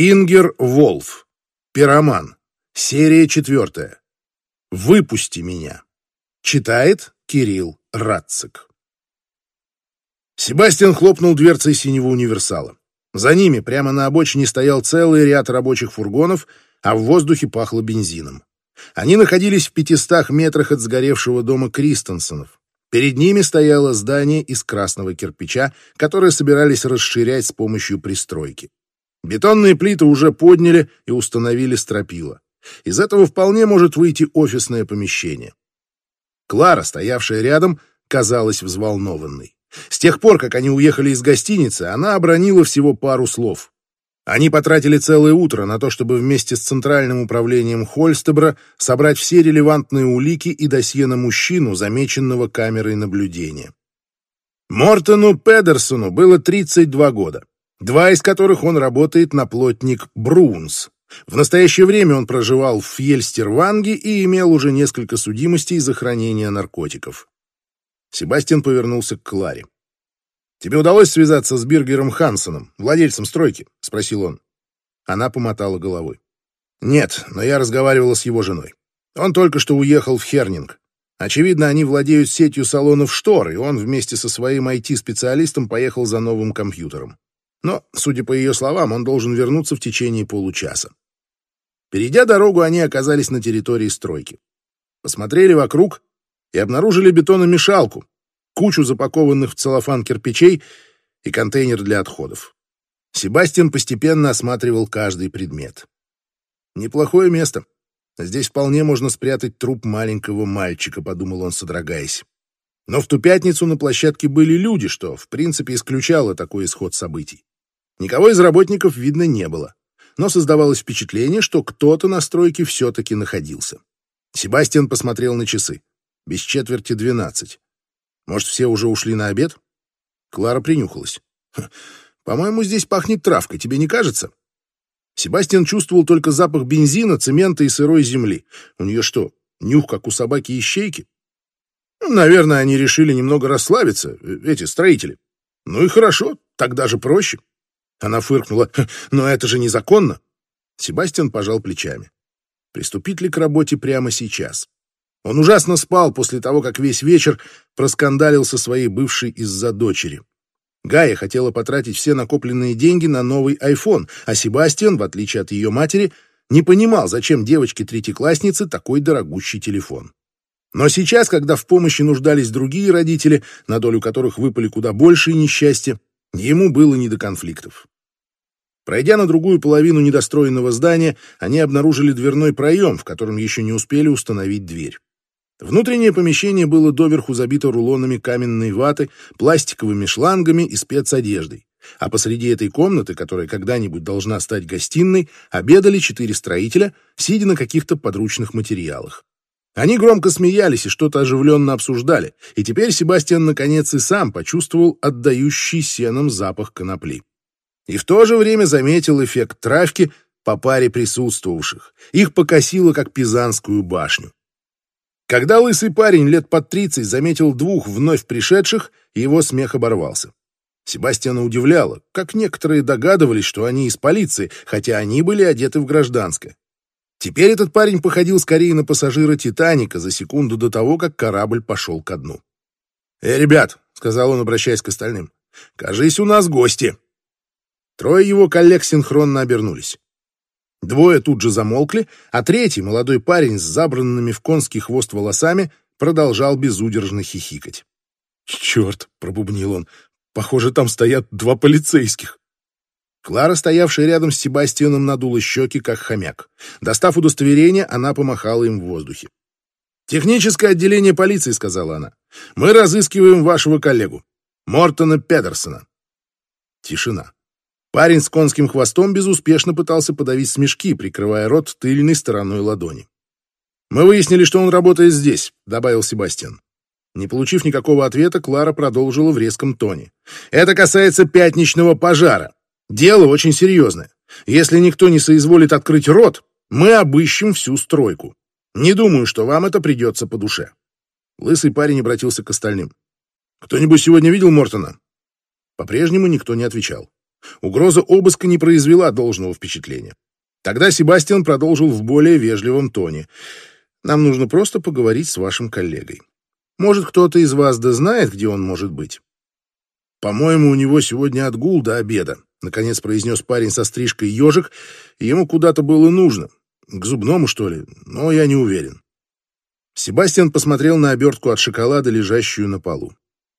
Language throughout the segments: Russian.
Ингер Волф. Пироман. Серия четвертая. «Выпусти меня». Читает Кирилл Радцик. Себастьян хлопнул дверцей синего универсала. За ними прямо на обочине стоял целый ряд рабочих фургонов, а в воздухе пахло бензином. Они находились в пятистах метрах от сгоревшего дома Кристенсенов. Перед ними стояло здание из красного кирпича, которое собирались расширять с помощью пристройки. Бетонные плиты уже подняли и установили стропила. Из этого вполне может выйти офисное помещение. Клара, стоявшая рядом, казалась взволнованной. С тех пор, как они уехали из гостиницы, она обронила всего пару слов. Они потратили целое утро на то, чтобы вместе с Центральным управлением Хольстебра собрать все релевантные улики и досье на мужчину, замеченного камерой наблюдения. Мортону Педерсону было 32 года два из которых он работает на плотник Брунс. В настоящее время он проживал в Фьельстерванге и имел уже несколько судимостей за хранение наркотиков. Себастьян повернулся к Кларе. «Тебе удалось связаться с Биргером Хансоном, владельцем стройки?» — спросил он. Она помотала головой. «Нет, но я разговаривала с его женой. Он только что уехал в Хернинг. Очевидно, они владеют сетью салонов штор, и он вместе со своим IT-специалистом поехал за новым компьютером. Но, судя по ее словам, он должен вернуться в течение получаса. Перейдя дорогу, они оказались на территории стройки. Посмотрели вокруг и обнаружили бетономешалку, кучу запакованных в целлофан кирпичей и контейнер для отходов. Себастьян постепенно осматривал каждый предмет. «Неплохое место. Здесь вполне можно спрятать труп маленького мальчика», — подумал он, содрогаясь. Но в ту пятницу на площадке были люди, что, в принципе, исключало такой исход событий. Никого из работников видно не было, но создавалось впечатление, что кто-то на стройке все-таки находился. Себастьян посмотрел на часы. Без четверти двенадцать. Может, все уже ушли на обед? Клара принюхалась. «По-моему, здесь пахнет травкой, тебе не кажется?» Себастьян чувствовал только запах бензина, цемента и сырой земли. У нее что, нюх, как у собаки и щейки? Наверное, они решили немного расслабиться, э, эти строители. Ну и хорошо, так даже проще. Она фыркнула. «Но это же незаконно!» Себастьян пожал плечами. Приступить ли к работе прямо сейчас? Он ужасно спал после того, как весь вечер проскандалил со своей бывшей из-за дочери. Гая хотела потратить все накопленные деньги на новый iPhone, а Себастьян, в отличие от ее матери, не понимал, зачем девочке-третьекласснице такой дорогущий телефон. Но сейчас, когда в помощи нуждались другие родители, на долю которых выпали куда большие несчастья, Ему было не до конфликтов. Пройдя на другую половину недостроенного здания, они обнаружили дверной проем, в котором еще не успели установить дверь. Внутреннее помещение было доверху забито рулонами каменной ваты, пластиковыми шлангами и спецодеждой. А посреди этой комнаты, которая когда-нибудь должна стать гостиной, обедали четыре строителя, сидя на каких-то подручных материалах. Они громко смеялись и что-то оживленно обсуждали, и теперь Себастьян наконец и сам почувствовал отдающий сеном запах конопли. И в то же время заметил эффект травки по паре присутствовавших. Их покосило, как Пизанскую башню. Когда лысый парень лет под тридцать заметил двух вновь пришедших, его смех оборвался. Себастьяна удивляло, как некоторые догадывались, что они из полиции, хотя они были одеты в гражданское. Теперь этот парень походил скорее на пассажира «Титаника» за секунду до того, как корабль пошел ко дну. «Эй, ребят», — сказал он, обращаясь к остальным, — «кажись, у нас гости». Трое его коллег синхронно обернулись. Двое тут же замолкли, а третий, молодой парень с забранными в конский хвост волосами, продолжал безудержно хихикать. «Черт!» — пробубнил он. «Похоже, там стоят два полицейских». Клара, стоявшая рядом с Себастьяном, надула щеки, как хомяк. Достав удостоверение, она помахала им в воздухе. «Техническое отделение полиции», — сказала она. «Мы разыскиваем вашего коллегу, Мортона Педерсона». Тишина. Парень с конским хвостом безуспешно пытался подавить смешки, прикрывая рот тыльной стороной ладони. «Мы выяснили, что он работает здесь», — добавил Себастьян. Не получив никакого ответа, Клара продолжила в резком тоне. «Это касается пятничного пожара. Дело очень серьезное. Если никто не соизволит открыть рот, мы обыщем всю стройку. Не думаю, что вам это придется по душе. Лысый парень обратился к остальным. Кто-нибудь сегодня видел Мортона? По-прежнему никто не отвечал. Угроза обыска не произвела должного впечатления. Тогда Себастьян продолжил в более вежливом тоне. «Нам нужно просто поговорить с вашим коллегой. Может, кто-то из вас да знает, где он может быть?» «По-моему, у него сегодня отгул до обеда», — наконец произнес парень со стрижкой ежик, и ему куда-то было нужно. К зубному, что ли, но я не уверен. Себастьян посмотрел на обертку от шоколада, лежащую на полу.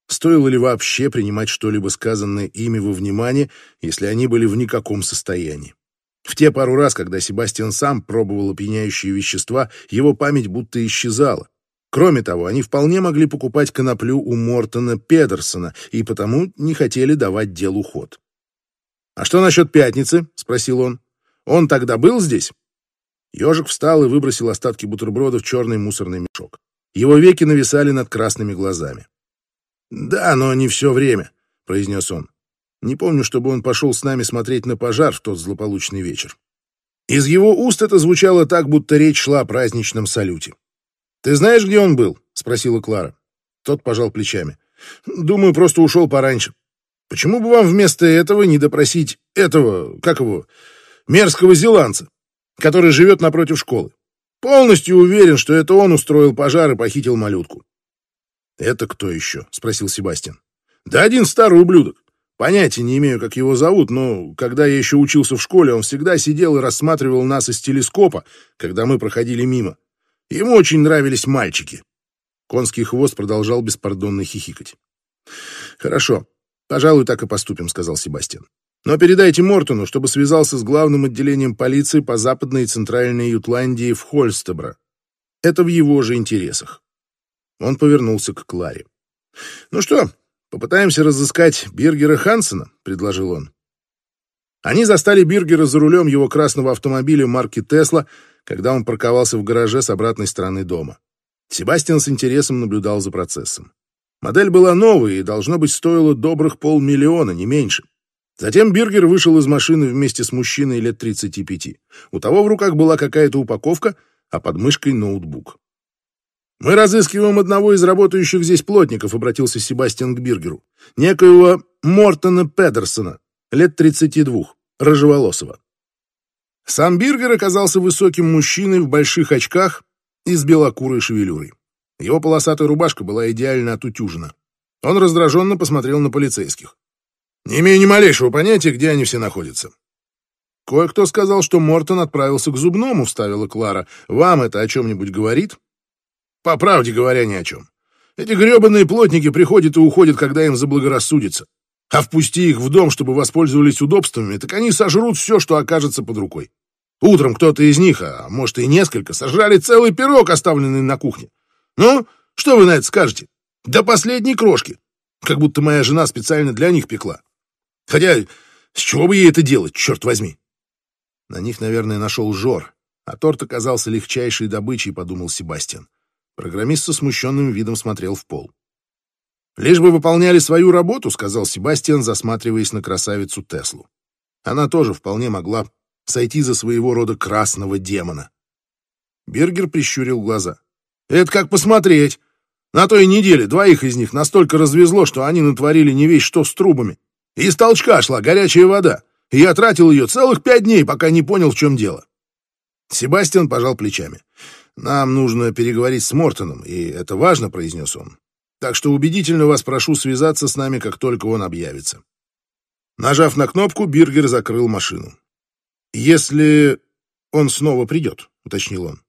Стоило ли вообще принимать что-либо сказанное ими во внимание, если они были в никаком состоянии? В те пару раз, когда Себастьян сам пробовал опьяняющие вещества, его память будто исчезала. Кроме того, они вполне могли покупать коноплю у Мортона Педерсона и потому не хотели давать делу ход. «А что насчет пятницы?» — спросил он. «Он тогда был здесь?» Ежик встал и выбросил остатки бутерброда в черный мусорный мешок. Его веки нависали над красными глазами. «Да, но не все время», — произнес он. Не помню, чтобы он пошел с нами смотреть на пожар в тот злополучный вечер. Из его уст это звучало так, будто речь шла о праздничном салюте. «Ты знаешь, где он был?» — спросила Клара. Тот пожал плечами. «Думаю, просто ушел пораньше. Почему бы вам вместо этого не допросить этого, как его, мерзкого зеландца, который живет напротив школы? Полностью уверен, что это он устроил пожар и похитил малютку». «Это кто еще?» — спросил Себастьян. «Да один старый ублюдок. Понятия не имею, как его зовут, но когда я еще учился в школе, он всегда сидел и рассматривал нас из телескопа, когда мы проходили мимо. Ему очень нравились мальчики. Конский хвост продолжал беспардонно хихикать. «Хорошо, пожалуй, так и поступим», — сказал Себастьян. «Но передайте Мортону, чтобы связался с главным отделением полиции по Западной и Центральной Ютландии в Хольстебро. Это в его же интересах». Он повернулся к Кларе. «Ну что, попытаемся разыскать Биргера Хансена?» — предложил он. Они застали Биргера за рулем его красного автомобиля марки «Тесла», когда он парковался в гараже с обратной стороны дома. Себастьян с интересом наблюдал за процессом. Модель была новая и, должно быть, стоила добрых полмиллиона, не меньше. Затем Биргер вышел из машины вместе с мужчиной лет 35. У того в руках была какая-то упаковка, а под мышкой ноутбук. «Мы разыскиваем одного из работающих здесь плотников», — обратился Себастьян к Биргеру. «Некоего Мортона Педерсона, лет 32, рыжеволосого». Сам Биргер оказался высоким мужчиной в больших очках и с белокурой шевелюрой. Его полосатая рубашка была идеально отутюжена. Он раздраженно посмотрел на полицейских. «Не имею ни малейшего понятия, где они все находятся». «Кое-кто сказал, что Мортон отправился к зубному», — вставила Клара. «Вам это о чем-нибудь говорит?» По правде говоря, ни о чем. Эти гребаные плотники приходят и уходят, когда им заблагорассудится. А впусти их в дом, чтобы воспользовались удобствами, так они сожрут все, что окажется под рукой. Утром кто-то из них, а может и несколько, сожрали целый пирог, оставленный на кухне. Ну, что вы на это скажете? До последней крошки. Как будто моя жена специально для них пекла. Хотя, с чего бы ей это делать, черт возьми? На них, наверное, нашел Жор, а торт оказался легчайшей добычей, подумал Себастьян. Программист со смущенным видом смотрел в пол. «Лишь бы выполняли свою работу», — сказал Себастьян, засматриваясь на красавицу Теслу. Она тоже вполне могла сойти за своего рода красного демона. Бергер прищурил глаза. «Это как посмотреть. На той неделе двоих из них настолько развезло, что они натворили не весь что с трубами. Из толчка шла горячая вода, и я тратил ее целых пять дней, пока не понял, в чем дело». Себастьян пожал плечами. «Нам нужно переговорить с Мортоном, и это важно», — произнес он. «Так что убедительно вас прошу связаться с нами, как только он объявится». Нажав на кнопку, Биргер закрыл машину. «Если он снова придет», — уточнил он.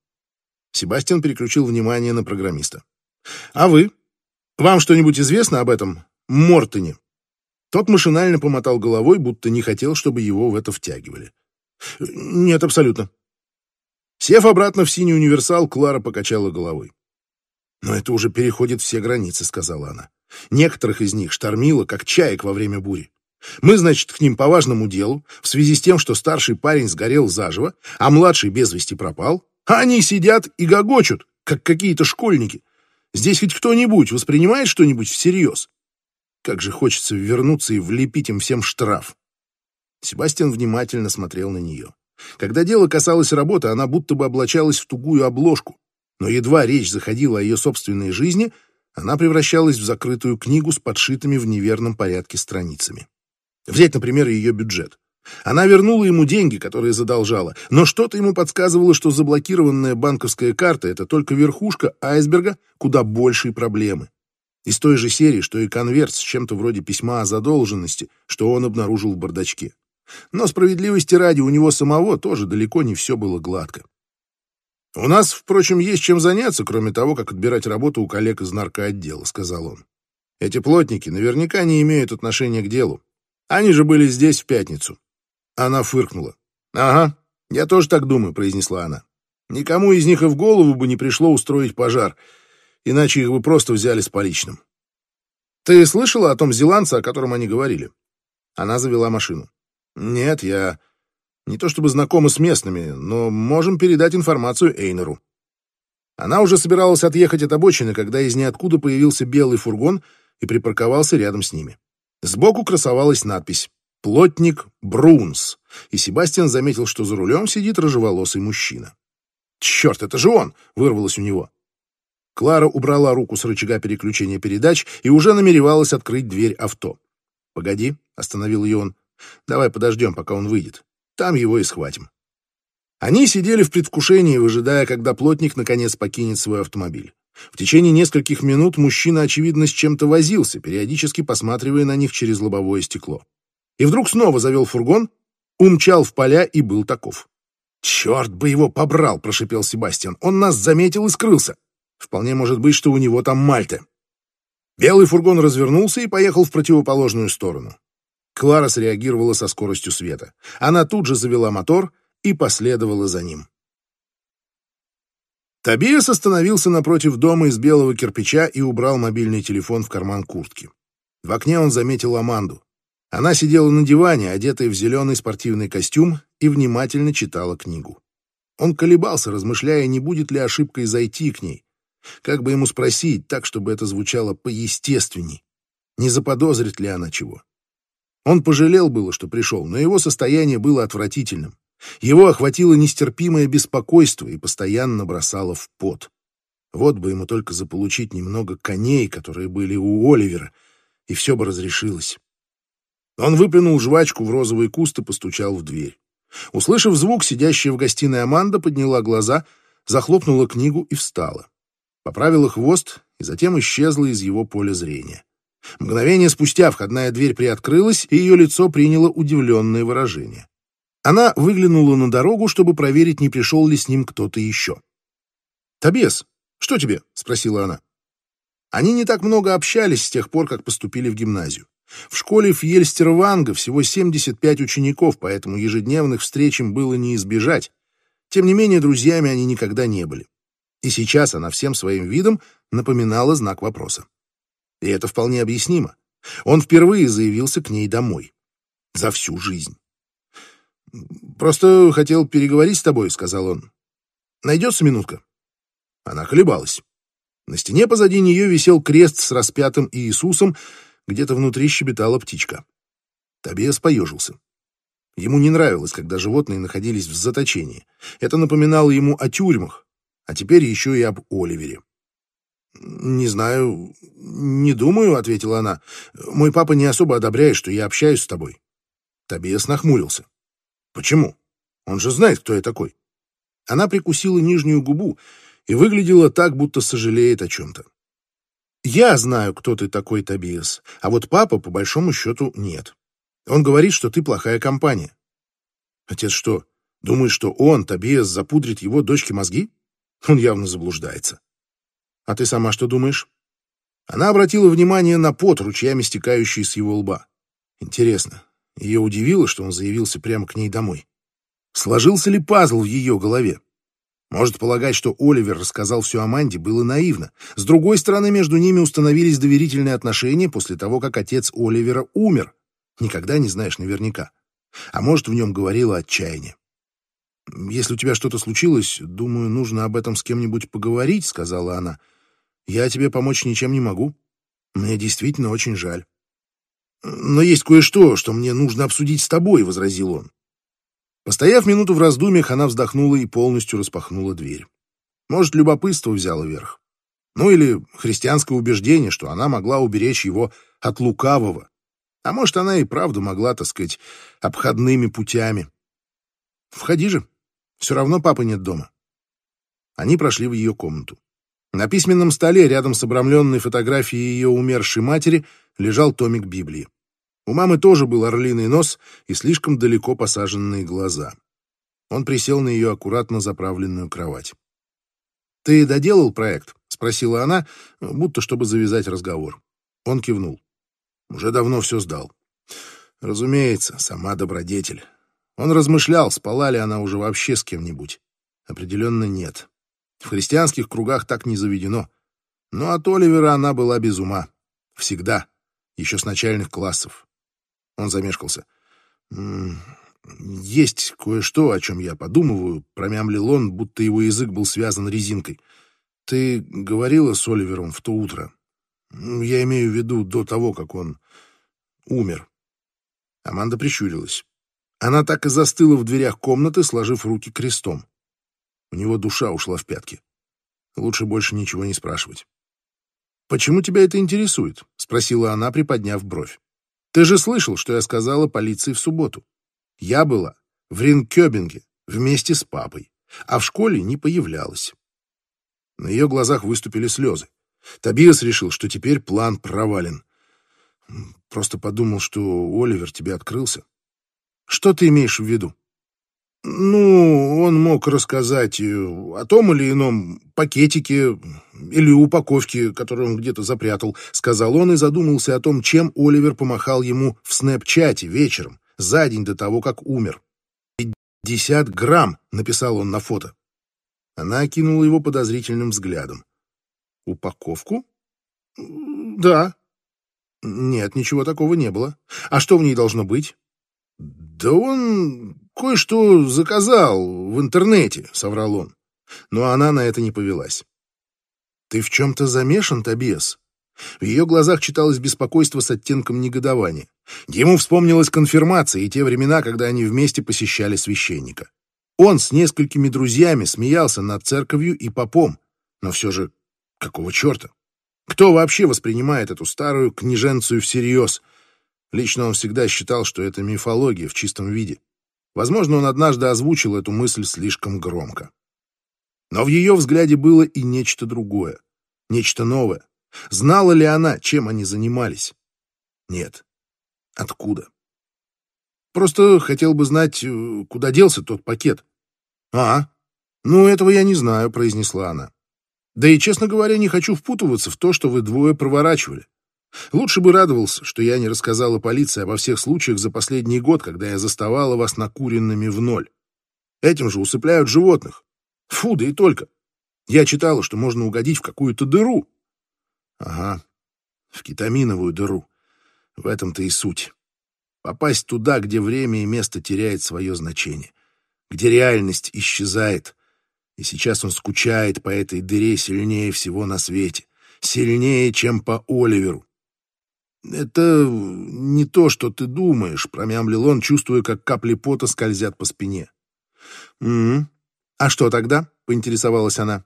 Себастьян переключил внимание на программиста. «А вы? Вам что-нибудь известно об этом Мортоне?» Тот машинально помотал головой, будто не хотел, чтобы его в это втягивали. «Нет, абсолютно. Сев обратно в синий универсал, Клара покачала головой. «Но это уже переходит все границы», — сказала она. «Некоторых из них штормило, как чаек во время бури. Мы, значит, к ним по важному делу, в связи с тем, что старший парень сгорел заживо, а младший без вести пропал, они сидят и гогочут, как какие-то школьники. Здесь хоть кто-нибудь воспринимает что-нибудь всерьез? Как же хочется вернуться и влепить им всем штраф». Себастьян внимательно смотрел на нее. Когда дело касалось работы, она будто бы облачалась в тугую обложку, но едва речь заходила о ее собственной жизни, она превращалась в закрытую книгу с подшитыми в неверном порядке страницами. Взять, например, ее бюджет. Она вернула ему деньги, которые задолжала, но что-то ему подсказывало, что заблокированная банковская карта — это только верхушка айсберга куда большие проблемы. Из той же серии, что и конверт с чем-то вроде письма о задолженности, что он обнаружил в бардачке. Но справедливости ради у него самого тоже далеко не все было гладко. «У нас, впрочем, есть чем заняться, кроме того, как отбирать работу у коллег из наркоотдела», — сказал он. «Эти плотники наверняка не имеют отношения к делу. Они же были здесь в пятницу. Она фыркнула. «Ага, я тоже так думаю», — произнесла она. «Никому из них и в голову бы не пришло устроить пожар, иначе их бы просто взяли с поличным». «Ты слышала о том зеландце, о котором они говорили?» Она завела машину. «Нет, я не то чтобы знакома с местными, но можем передать информацию Эйнеру». Она уже собиралась отъехать от обочины, когда из ниоткуда появился белый фургон и припарковался рядом с ними. Сбоку красовалась надпись плотник Брунс, и Себастьян заметил, что за рулем сидит рыжеволосый мужчина. «Черт, это же он!» — вырвалось у него. Клара убрала руку с рычага переключения передач и уже намеревалась открыть дверь авто. «Погоди», — остановил ее он, — «давай подождем, пока он выйдет. Там его и схватим». Они сидели в предвкушении, выжидая, когда плотник наконец покинет свой автомобиль. В течение нескольких минут мужчина, очевидно, с чем-то возился, периодически посматривая на них через лобовое стекло и вдруг снова завел фургон, умчал в поля и был таков. «Черт бы его побрал!» — прошипел Себастьян. «Он нас заметил и скрылся. Вполне может быть, что у него там Мальта». Белый фургон развернулся и поехал в противоположную сторону. Клара среагировала со скоростью света. Она тут же завела мотор и последовала за ним. Тобиас остановился напротив дома из белого кирпича и убрал мобильный телефон в карман куртки. В окне он заметил Аманду. Она сидела на диване, одетая в зеленый спортивный костюм, и внимательно читала книгу. Он колебался, размышляя, не будет ли ошибкой зайти к ней. Как бы ему спросить так, чтобы это звучало поестественней? Не заподозрит ли она чего? Он пожалел было, что пришел, но его состояние было отвратительным. Его охватило нестерпимое беспокойство и постоянно бросало в пот. Вот бы ему только заполучить немного коней, которые были у Оливера, и все бы разрешилось. Он выплюнул жвачку в розовый куст и постучал в дверь. Услышав звук, сидящая в гостиной Аманда подняла глаза, захлопнула книгу и встала. Поправила хвост и затем исчезла из его поля зрения. Мгновение спустя входная дверь приоткрылась, и ее лицо приняло удивленное выражение. Она выглянула на дорогу, чтобы проверить, не пришел ли с ним кто-то еще. «Тобес, что тебе?» — спросила она. Они не так много общались с тех пор, как поступили в гимназию. В школе Фьельстерванга всего 75 учеников, поэтому ежедневных встреч им было не избежать. Тем не менее, друзьями они никогда не были. И сейчас она всем своим видом напоминала знак вопроса. И это вполне объяснимо. Он впервые заявился к ней домой. За всю жизнь. «Просто хотел переговорить с тобой», — сказал он. «Найдется минутка?» Она колебалась. На стене позади нее висел крест с распятым Иисусом, где-то внутри щебетала птичка. Тобиас поежился. Ему не нравилось, когда животные находились в заточении. Это напоминало ему о тюрьмах, а теперь еще и об Оливере. «Не знаю, не думаю», — ответила она. «Мой папа не особо одобряет, что я общаюсь с тобой». Тобиас нахмурился. «Почему? Он же знает, кто я такой». Она прикусила нижнюю губу и выглядела так, будто сожалеет о чем-то. Я знаю, кто ты такой, Тобиас, а вот папа, по большому счету, нет. Он говорит, что ты плохая компания. Отец что, думает, что он, Тобиас, запудрит его дочке мозги? Он явно заблуждается. А ты сама что думаешь? Она обратила внимание на пот, ручьями стекающий с его лба. Интересно, ее удивило, что он заявился прямо к ней домой. Сложился ли пазл в ее голове? Может, полагать, что Оливер рассказал все Аманде, было наивно. С другой стороны, между ними установились доверительные отношения после того, как отец Оливера умер. Никогда не знаешь наверняка. А может, в нем говорило отчаяние. «Если у тебя что-то случилось, думаю, нужно об этом с кем-нибудь поговорить», — сказала она. «Я тебе помочь ничем не могу. Мне действительно очень жаль». «Но есть кое-что, что мне нужно обсудить с тобой», — возразил он. Постояв минуту в раздумьях, она вздохнула и полностью распахнула дверь. Может, любопытство взяло верх. Ну или христианское убеждение, что она могла уберечь его от лукавого. А может, она и правда могла, так сказать, обходными путями. Входи же. Все равно папы нет дома. Они прошли в ее комнату. На письменном столе, рядом с обрамленной фотографией ее умершей матери, лежал томик Библии. У мамы тоже был орлиный нос и слишком далеко посаженные глаза. Он присел на ее аккуратно заправленную кровать. «Ты доделал проект?» — спросила она, будто чтобы завязать разговор. Он кивнул. «Уже давно все сдал». «Разумеется, сама добродетель. Он размышлял, спала ли она уже вообще с кем-нибудь. Определенно нет. В христианских кругах так не заведено. Но от Оливера она была без ума. Всегда. Еще с начальных классов. Он замешкался. «Есть кое-что, о чем я подумываю», — промямлил он, будто его язык был связан резинкой. «Ты говорила с Оливером в то утро. Я имею в виду до того, как он умер». Аманда прищурилась. Она так и застыла в дверях комнаты, сложив руки крестом. У него душа ушла в пятки. Лучше больше ничего не спрашивать. «Почему тебя это интересует?» — спросила она, приподняв бровь. «Ты же слышал, что я сказала полиции в субботу. Я была в Ринкёбинге вместе с папой, а в школе не появлялась». На ее глазах выступили слезы. Тобиас решил, что теперь план провален. Просто подумал, что Оливер тебе открылся. Что ты имеешь в виду? Ну, он мог рассказать о том или ином пакетике или упаковке, которую он где-то запрятал, сказал он и задумался о том, чем Оливер помахал ему в снэпчате вечером, за день до того, как умер. «Пятьдесят грамм», — написал он на фото. Она окинула его подозрительным взглядом. «Упаковку?» «Да». «Нет, ничего такого не было. А что в ней должно быть?» «Да он кое-что заказал в интернете», — соврал он. Но она на это не повелась. «Ты в чем-то замешан, Тобиас?» В ее глазах читалось беспокойство с оттенком негодования. Ему вспомнилась конфирмация и те времена, когда они вместе посещали священника. Он с несколькими друзьями смеялся над церковью и попом, но все же какого черта? Кто вообще воспринимает эту старую княженцию всерьез? Лично он всегда считал, что это мифология в чистом виде. Возможно, он однажды озвучил эту мысль слишком громко. Но в ее взгляде было и нечто другое, нечто новое. Знала ли она, чем они занимались? Нет. Откуда? Просто хотел бы знать, э, куда делся тот пакет. А, ну этого я не знаю, произнесла она. Да и, честно говоря, не хочу впутываться в то, что вы двое проворачивали. Лучше бы радовался, что я не рассказала полиции обо всех случаях за последний год, когда я заставала вас накуренными в ноль. Этим же усыпляют животных. Фу, да и только. Я читала, что можно угодить в какую-то дыру. Ага, в кетаминовую дыру. В этом-то и суть. Попасть туда, где время и место теряет свое значение, где реальность исчезает. И сейчас он скучает по этой дыре сильнее всего на свете. Сильнее, чем по Оливеру. «Это не то, что ты думаешь», — промямлил он, чувствуя, как капли пота скользят по спине. «М -м. «А что тогда?» — поинтересовалась она.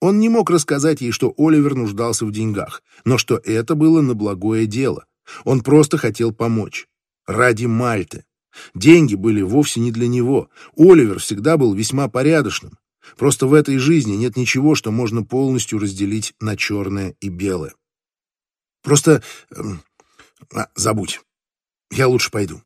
Он не мог рассказать ей, что Оливер нуждался в деньгах, но что это было на благое дело. Он просто хотел помочь. Ради Мальты. Деньги были вовсе не для него. Оливер всегда был весьма порядочным. Просто в этой жизни нет ничего, что можно полностью разделить на черное и белое. Просто эм, а, забудь. Я лучше пойду.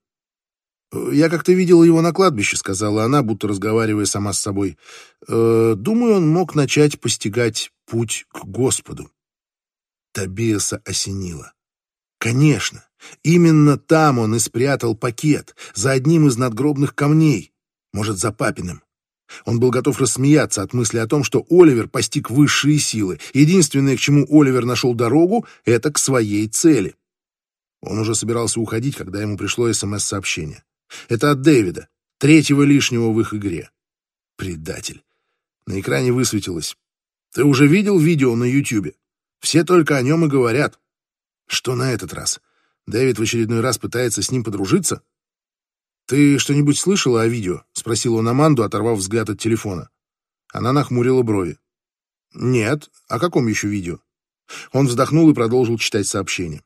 «Я как-то видела его на кладбище», — сказала она, будто разговаривая сама с собой. «Э, «Думаю, он мог начать постигать путь к Господу». Тобиаса осенило. «Конечно, именно там он и спрятал пакет, за одним из надгробных камней, может, за папиным. Он был готов рассмеяться от мысли о том, что Оливер постиг высшие силы. Единственное, к чему Оливер нашел дорогу, это к своей цели. Он уже собирался уходить, когда ему пришло СМС-сообщение. Это от Дэвида, третьего лишнего в их игре. Предатель. На экране высветилось. Ты уже видел видео на Ютьюбе? Все только о нем и говорят. Что на этот раз? Дэвид в очередной раз пытается с ним подружиться? «Ты что-нибудь слышала о видео?» — спросил он Аманду, оторвав взгляд от телефона. Она нахмурила брови. «Нет. О каком еще видео?» Он вздохнул и продолжил читать сообщение.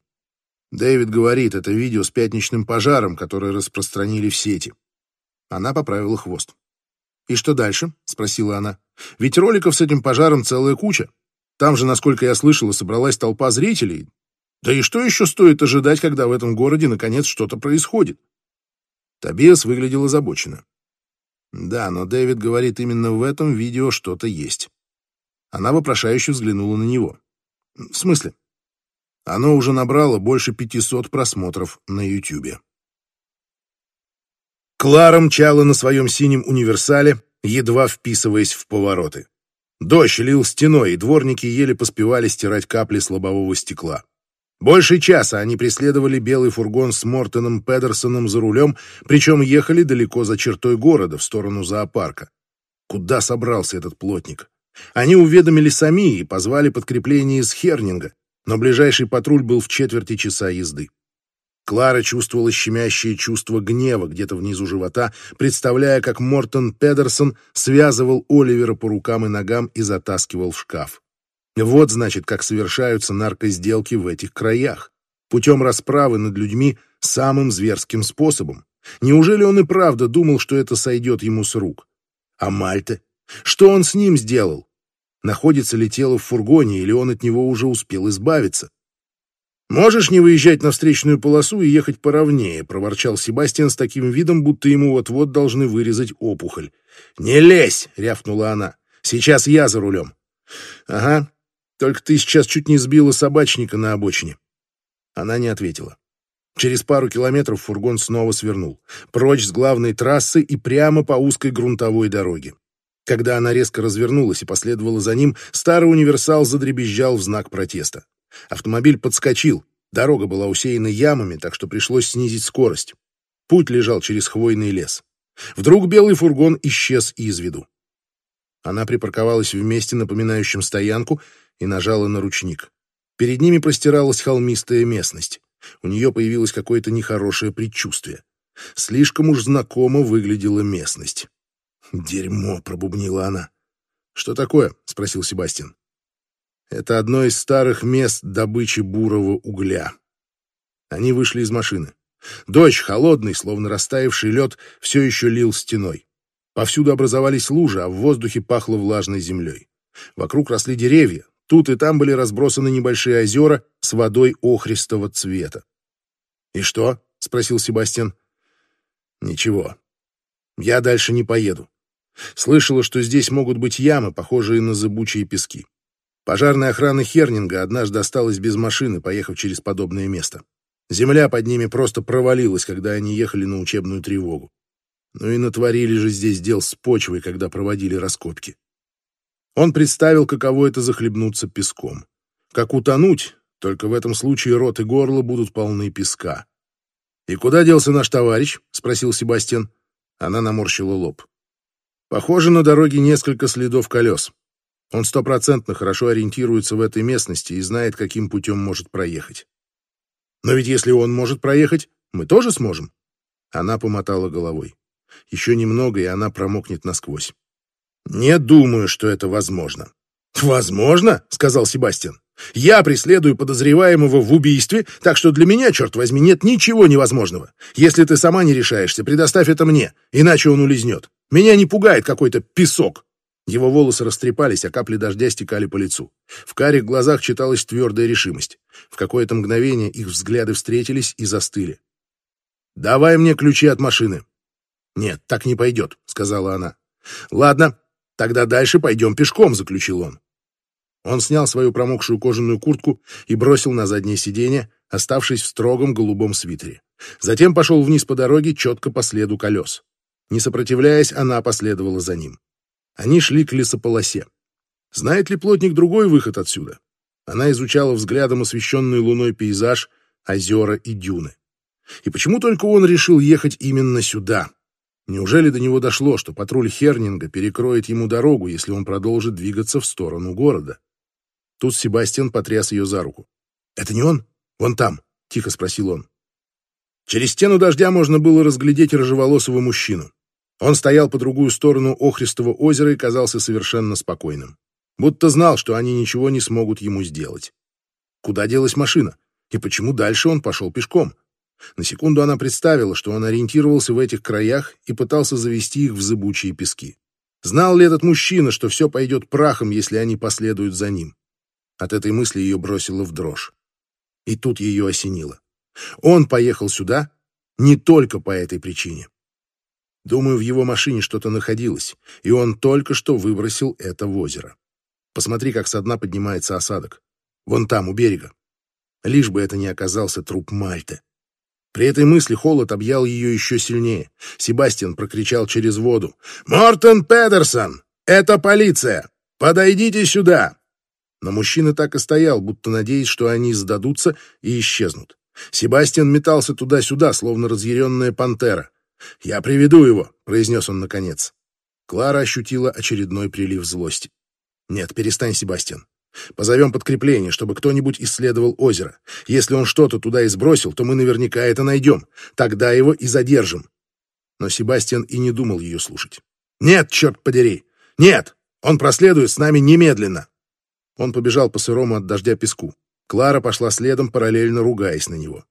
Дэвид говорит, это видео с пятничным пожаром, которое распространили в сети. Она поправила хвост. «И что дальше?» — спросила она. «Ведь роликов с этим пожаром целая куча. Там же, насколько я слышала, собралась толпа зрителей. Да и что еще стоит ожидать, когда в этом городе наконец что-то происходит?» Тобиас выглядел озабоченно. Да, но Дэвид говорит, именно в этом видео что-то есть. Она вопрошающе взглянула на него. В смысле? Оно уже набрало больше 500 просмотров на Ютубе. Клара мчала на своем синем универсале, едва вписываясь в повороты. Дождь лил стеной, и дворники еле поспевали стирать капли с лобового стекла. Больше часа они преследовали белый фургон с Мортоном Педерсоном за рулем, причем ехали далеко за чертой города, в сторону зоопарка. Куда собрался этот плотник? Они уведомили сами и позвали подкрепление из Хернинга, но ближайший патруль был в четверти часа езды. Клара чувствовала щемящее чувство гнева где-то внизу живота, представляя, как Мортон Педерсон связывал Оливера по рукам и ногам и затаскивал в шкаф. Вот, значит, как совершаются наркосделки в этих краях. Путем расправы над людьми самым зверским способом. Неужели он и правда думал, что это сойдет ему с рук? А Мальте? Что он с ним сделал? Находится ли тело в фургоне, или он от него уже успел избавиться? «Можешь не выезжать на встречную полосу и ехать поровнее», — проворчал Себастьян с таким видом, будто ему вот-вот должны вырезать опухоль. «Не лезь!» — рявкнула она. «Сейчас я за рулем». «Ага, только ты сейчас чуть не сбила собачника на обочине. Она не ответила. Через пару километров фургон снова свернул, прочь с главной трассы и прямо по узкой грунтовой дороге. Когда она резко развернулась и последовала за ним, старый универсал задребезжал в знак протеста. Автомобиль подскочил, дорога была усеяна ямами, так что пришлось снизить скорость. Путь лежал через хвойный лес. Вдруг белый фургон исчез из виду. Она припарковалась в месте, напоминающем стоянку, и нажала на ручник. Перед ними простиралась холмистая местность. У нее появилось какое-то нехорошее предчувствие. Слишком уж знакомо выглядела местность. «Дерьмо!» — пробубнила она. «Что такое?» — спросил Себастьян. «Это одно из старых мест добычи бурого угля». Они вышли из машины. Дождь, холодный, словно растаявший лед, все еще лил стеной. Повсюду образовались лужи, а в воздухе пахло влажной землей. Вокруг росли деревья, Тут и там были разбросаны небольшие озера с водой охристого цвета. «И что?» — спросил Себастьян. «Ничего. Я дальше не поеду. Слышала, что здесь могут быть ямы, похожие на зыбучие пески. Пожарная охрана Хернинга однажды осталась без машины, поехав через подобное место. Земля под ними просто провалилась, когда они ехали на учебную тревогу. Ну и натворили же здесь дел с почвой, когда проводили раскопки. Он представил, каково это захлебнуться песком. Как утонуть, только в этом случае рот и горло будут полны песка. «И куда делся наш товарищ?» — спросил Себастьян. Она наморщила лоб. «Похоже, на дороге несколько следов колес. Он стопроцентно хорошо ориентируется в этой местности и знает, каким путем может проехать. Но ведь если он может проехать, мы тоже сможем?» Она помотала головой. Еще немного, и она промокнет насквозь. «Не думаю, что это возможно». «Возможно?» — сказал Себастьян. «Я преследую подозреваемого в убийстве, так что для меня, черт возьми, нет ничего невозможного. Если ты сама не решаешься, предоставь это мне, иначе он улизнет. Меня не пугает какой-то песок». Его волосы растрепались, а капли дождя стекали по лицу. В карих глазах читалась твердая решимость. В какое-то мгновение их взгляды встретились и застыли. «Давай мне ключи от машины». «Нет, так не пойдет», — сказала она. «Ладно, «Тогда дальше пойдем пешком», — заключил он. Он снял свою промокшую кожаную куртку и бросил на заднее сиденье, оставшись в строгом голубом свитере. Затем пошел вниз по дороге, четко по следу колес. Не сопротивляясь, она последовала за ним. Они шли к лесополосе. Знает ли плотник другой выход отсюда? Она изучала взглядом освещенный луной пейзаж, озера и дюны. И почему только он решил ехать именно сюда? Неужели до него дошло, что патруль Хернинга перекроет ему дорогу, если он продолжит двигаться в сторону города? Тут Себастьян потряс ее за руку. «Это не он? Вон там», — тихо спросил он. Через стену дождя можно было разглядеть рыжеволосого мужчину. Он стоял по другую сторону Охристого озера и казался совершенно спокойным. Будто знал, что они ничего не смогут ему сделать. Куда делась машина? И почему дальше он пошел пешком? На секунду она представила, что он ориентировался в этих краях и пытался завести их в зыбучие пески. Знал ли этот мужчина, что все пойдет прахом, если они последуют за ним? От этой мысли ее бросило в дрожь. И тут ее осенило. Он поехал сюда не только по этой причине. Думаю, в его машине что-то находилось, и он только что выбросил это в озеро. Посмотри, как со дна поднимается осадок. Вон там, у берега. Лишь бы это не оказался труп Мальты. При этой мысли холод объял ее еще сильнее. Себастьян прокричал через воду. «Мортон Педерсон! Это полиция! Подойдите сюда!» Но мужчина так и стоял, будто надеясь, что они сдадутся и исчезнут. Себастьян метался туда-сюда, словно разъяренная пантера. «Я приведу его», — произнес он наконец. Клара ощутила очередной прилив злости. «Нет, перестань, Себастьян. Позовем подкрепление, чтобы кто-нибудь исследовал озеро. Если он что-то туда и сбросил, то мы наверняка это найдем. Тогда его и задержим». Но Себастьян и не думал ее слушать. «Нет, черт подери! Нет! Он проследует с нами немедленно!» Он побежал по сырому от дождя песку. Клара пошла следом, параллельно ругаясь на него.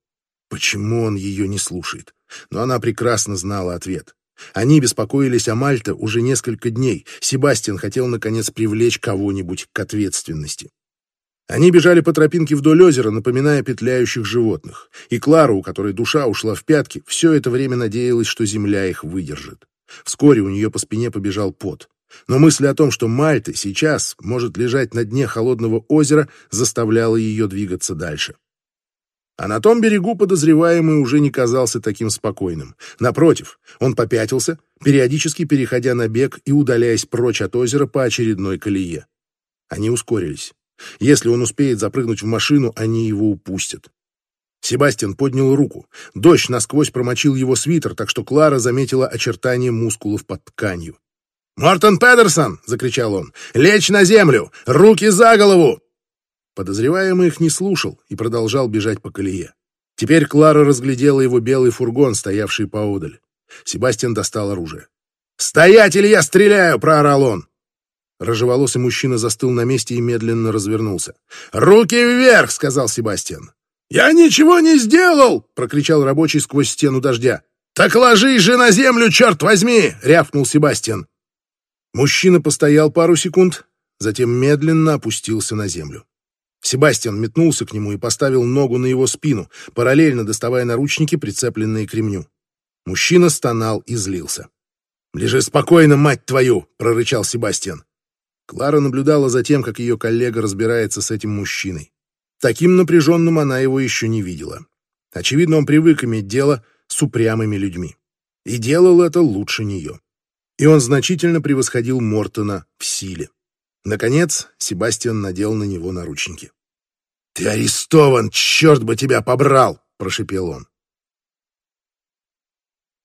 Почему он ее не слушает? Но она прекрасно знала ответ. Они беспокоились о Мальте уже несколько дней. Себастьян хотел, наконец, привлечь кого-нибудь к ответственности. Они бежали по тропинке вдоль озера, напоминая петляющих животных. И Клара, у которой душа ушла в пятки, все это время надеялась, что земля их выдержит. Вскоре у нее по спине побежал пот. Но мысль о том, что Мальта сейчас может лежать на дне холодного озера, заставляла ее двигаться дальше. А на том берегу подозреваемый уже не казался таким спокойным. Напротив, он попятился, периодически переходя на бег и удаляясь прочь от озера по очередной колее. Они ускорились. Если он успеет запрыгнуть в машину, они его упустят. Себастьян поднял руку. Дождь насквозь промочил его свитер, так что Клара заметила очертания мускулов под тканью. «Мортон Педерсон!» — закричал он. «Лечь на землю! Руки за голову!» Подозреваемый их не слушал и продолжал бежать по колее. Теперь Клара разглядела его белый фургон, стоявший поодаль. Себастьян достал оружие. «Стоять, или я стреляю!» — проорал он. Рыжеволосый мужчина застыл на месте и медленно развернулся. «Руки вверх!» — сказал Себастьян. «Я ничего не сделал!» — прокричал рабочий сквозь стену дождя. «Так ложись же на землю, черт возьми!» — рявкнул Себастьян. Мужчина постоял пару секунд, затем медленно опустился на землю. Себастьян метнулся к нему и поставил ногу на его спину, параллельно доставая наручники, прицепленные к ремню. Мужчина стонал и злился. «Лежи спокойно, мать твою!» — прорычал Себастьян. Клара наблюдала за тем, как ее коллега разбирается с этим мужчиной. Таким напряженным она его еще не видела. Очевидно, он привык иметь дело с упрямыми людьми. И делал это лучше нее. И он значительно превосходил Мортона в силе. Наконец, Себастьян надел на него наручники. «Ты арестован! Черт бы тебя побрал!» — прошепел он.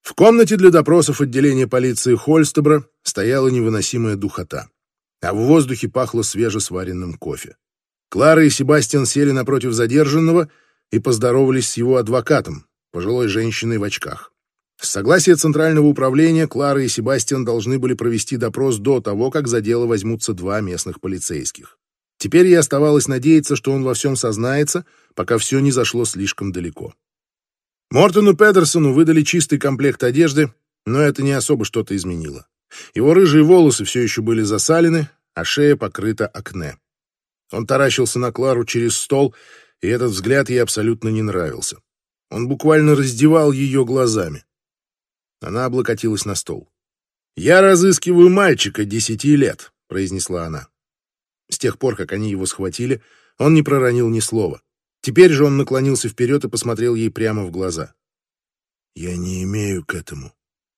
В комнате для допросов отделения полиции Хольстебра стояла невыносимая духота, а в воздухе пахло свежесваренным кофе. Клара и Себастьян сели напротив задержанного и поздоровались с его адвокатом, пожилой женщиной в очках. С согласия Центрального управления Клара и Себастьян должны были провести допрос до того, как за дело возьмутся два местных полицейских. Теперь ей оставалось надеяться, что он во всем сознается, пока все не зашло слишком далеко. Мортону Педерсону выдали чистый комплект одежды, но это не особо что-то изменило. Его рыжие волосы все еще были засалены, а шея покрыта акне. Он таращился на Клару через стол, и этот взгляд ей абсолютно не нравился. Он буквально раздевал ее глазами. Она облокотилась на стол. «Я разыскиваю мальчика десяти лет», — произнесла она. С тех пор, как они его схватили, он не проронил ни слова. Теперь же он наклонился вперед и посмотрел ей прямо в глаза. «Я не имею к этому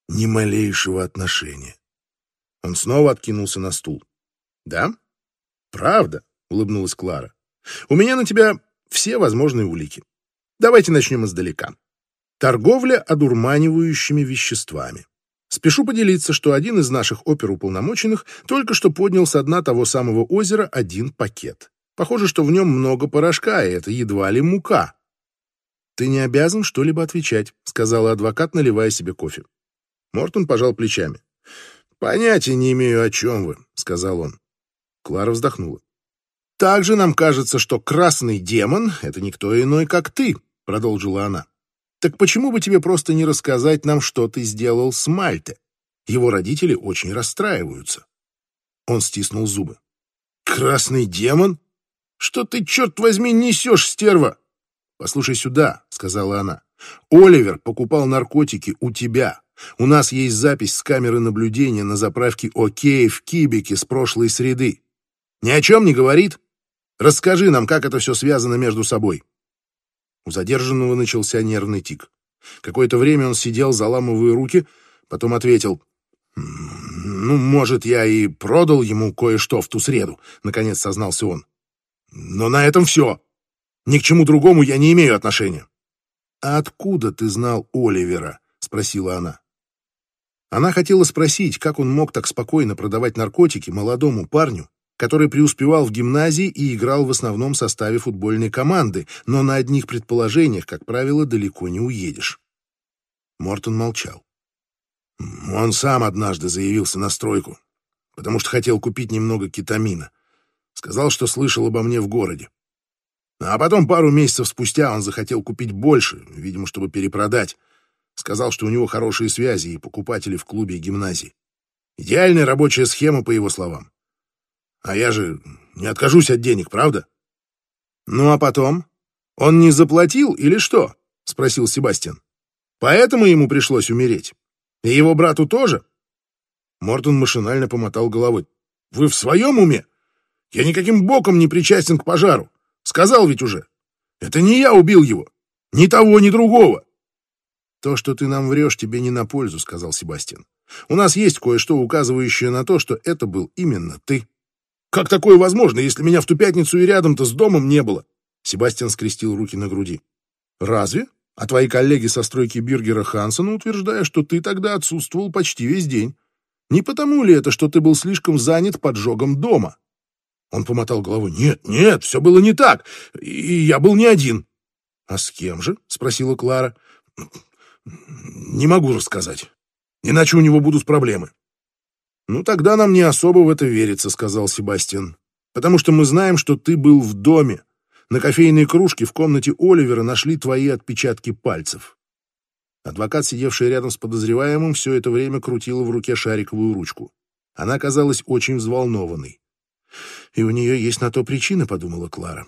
ни малейшего отношения». Он снова откинулся на стул. «Да? Правда?» — улыбнулась Клара. «У меня на тебя все возможные улики. Давайте начнем издалека. Торговля одурманивающими веществами. Спешу поделиться, что один из наших оперуполномоченных только что поднял со дна того самого озера один пакет. Похоже, что в нем много порошка, и это едва ли мука. «Ты не обязан что-либо отвечать», — сказала адвокат, наливая себе кофе. Мортон пожал плечами. «Понятия не имею, о чем вы», — сказал он. Клара вздохнула. Также нам кажется, что красный демон — это никто иной, как ты, — продолжила она. Так почему бы тебе просто не рассказать нам, что ты сделал с Мальте? Его родители очень расстраиваются. Он стиснул зубы. «Красный демон? Что ты, черт возьми, несешь, стерва?» «Послушай сюда», — сказала она. «Оливер покупал наркотики у тебя. У нас есть запись с камеры наблюдения на заправке «Окей» в Кибике с прошлой среды. Ни о чем не говорит? Расскажи нам, как это все связано между собой». У задержанного начался нервный тик. Какое-то время он сидел, заламывая руки, потом ответил. «Ну, может, я и продал ему кое-что в ту среду», — наконец сознался он. «Но на этом все. Ни к чему другому я не имею отношения». «А откуда ты знал Оливера?» — спросила она. Она хотела спросить, как он мог так спокойно продавать наркотики молодому парню, который преуспевал в гимназии и играл в основном составе футбольной команды, но на одних предположениях, как правило, далеко не уедешь. Мортон молчал. Он сам однажды заявился на стройку, потому что хотел купить немного кетамина. Сказал, что слышал обо мне в городе. А потом пару месяцев спустя он захотел купить больше, видимо, чтобы перепродать. Сказал, что у него хорошие связи и покупатели в клубе и гимназии. Идеальная рабочая схема, по его словам. А я же не откажусь от денег, правда? Ну а потом? Он не заплатил или что? Спросил Себастьян. Поэтому ему пришлось умереть. И его брату тоже? Мортон машинально помотал головой. Вы в своем уме? Я никаким боком не причастен к пожару. Сказал ведь уже. Это не я убил его. Ни того, ни другого. То, что ты нам врешь, тебе не на пользу, сказал Себастьян. У нас есть кое-что, указывающее на то, что это был именно ты. Как такое возможно, если меня в ту пятницу и рядом-то с домом не было? Себастьян скрестил руки на груди. Разве? А твои коллеги со стройки Биргера Хансона утверждают, что ты тогда отсутствовал почти весь день. Не потому ли это, что ты был слишком занят поджогом дома? Он помотал головой. Нет, нет, все было не так. И я был не один. А с кем же? Спросила Клара. Не могу рассказать. Иначе у него будут проблемы. «Ну, тогда нам не особо в это верится», — сказал Себастьян. «Потому что мы знаем, что ты был в доме. На кофейной кружке в комнате Оливера нашли твои отпечатки пальцев». Адвокат, сидевший рядом с подозреваемым, все это время крутила в руке шариковую ручку. Она казалась очень взволнованной. «И у нее есть на то причины», — подумала Клара.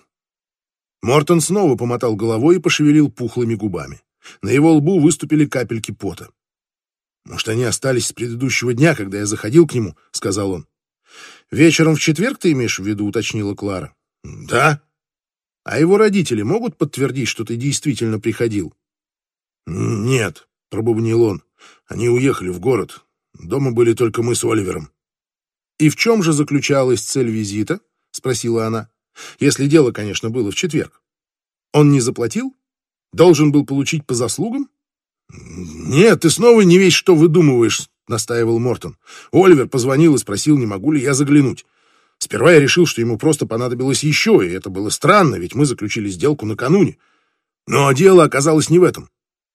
Мортон снова помотал головой и пошевелил пухлыми губами. На его лбу выступили капельки пота. «Может, они остались с предыдущего дня, когда я заходил к нему?» — сказал он. «Вечером в четверг ты имеешь в виду?» — уточнила Клара. «Да». «А его родители могут подтвердить, что ты действительно приходил?» «Нет», — пробубнил он. «Они уехали в город. Дома были только мы с Оливером». «И в чем же заключалась цель визита?» — спросила она. «Если дело, конечно, было в четверг. Он не заплатил? Должен был получить по заслугам?» «Нет, ты снова не весь что выдумываешь», — настаивал Мортон. Оливер позвонил и спросил, не могу ли я заглянуть. Сперва я решил, что ему просто понадобилось еще, и это было странно, ведь мы заключили сделку накануне. Но дело оказалось не в этом.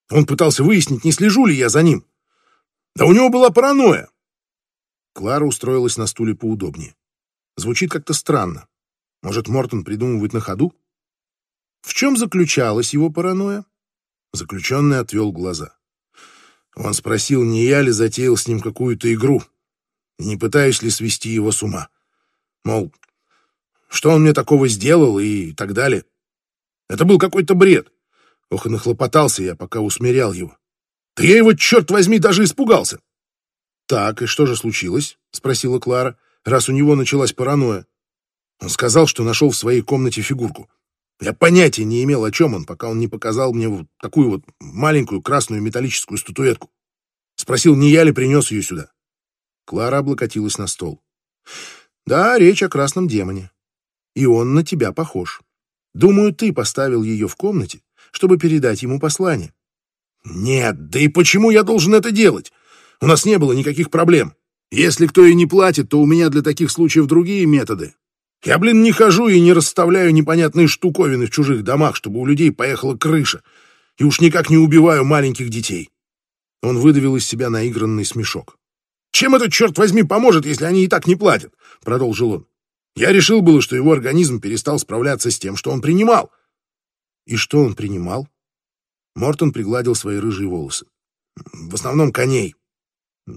Он пытался выяснить, не слежу ли я за ним. Да у него была паранойя. Клара устроилась на стуле поудобнее. Звучит как-то странно. Может, Мортон придумывает на ходу? В чем заключалась его паранойя? Заключенный отвел глаза. Он спросил, не я ли затеял с ним какую-то игру, не пытаюсь ли свести его с ума. Мол, что он мне такого сделал и так далее. Это был какой-то бред. Ох, и нахлопотался я, пока усмирял его. Да я его, черт возьми, даже испугался. «Так, и что же случилось?» — спросила Клара, раз у него началась паранойя. Он сказал, что нашел в своей комнате фигурку. Я понятия не имел, о чем он, пока он не показал мне вот такую вот маленькую красную металлическую статуэтку. Спросил, не я ли принес ее сюда. Клара облокотилась на стол. Да, речь о красном демоне. И он на тебя похож. Думаю, ты поставил ее в комнате, чтобы передать ему послание. Нет, да и почему я должен это делать? У нас не было никаких проблем. Если кто и не платит, то у меня для таких случаев другие методы. Я, блин, не хожу и не расставляю непонятные штуковины в чужих домах, чтобы у людей поехала крыша. И уж никак не убиваю маленьких детей. Он выдавил из себя наигранный смешок. «Чем это, черт возьми, поможет, если они и так не платят?» — продолжил он. Я решил было, что его организм перестал справляться с тем, что он принимал. И что он принимал? Мортон пригладил свои рыжие волосы. В основном коней.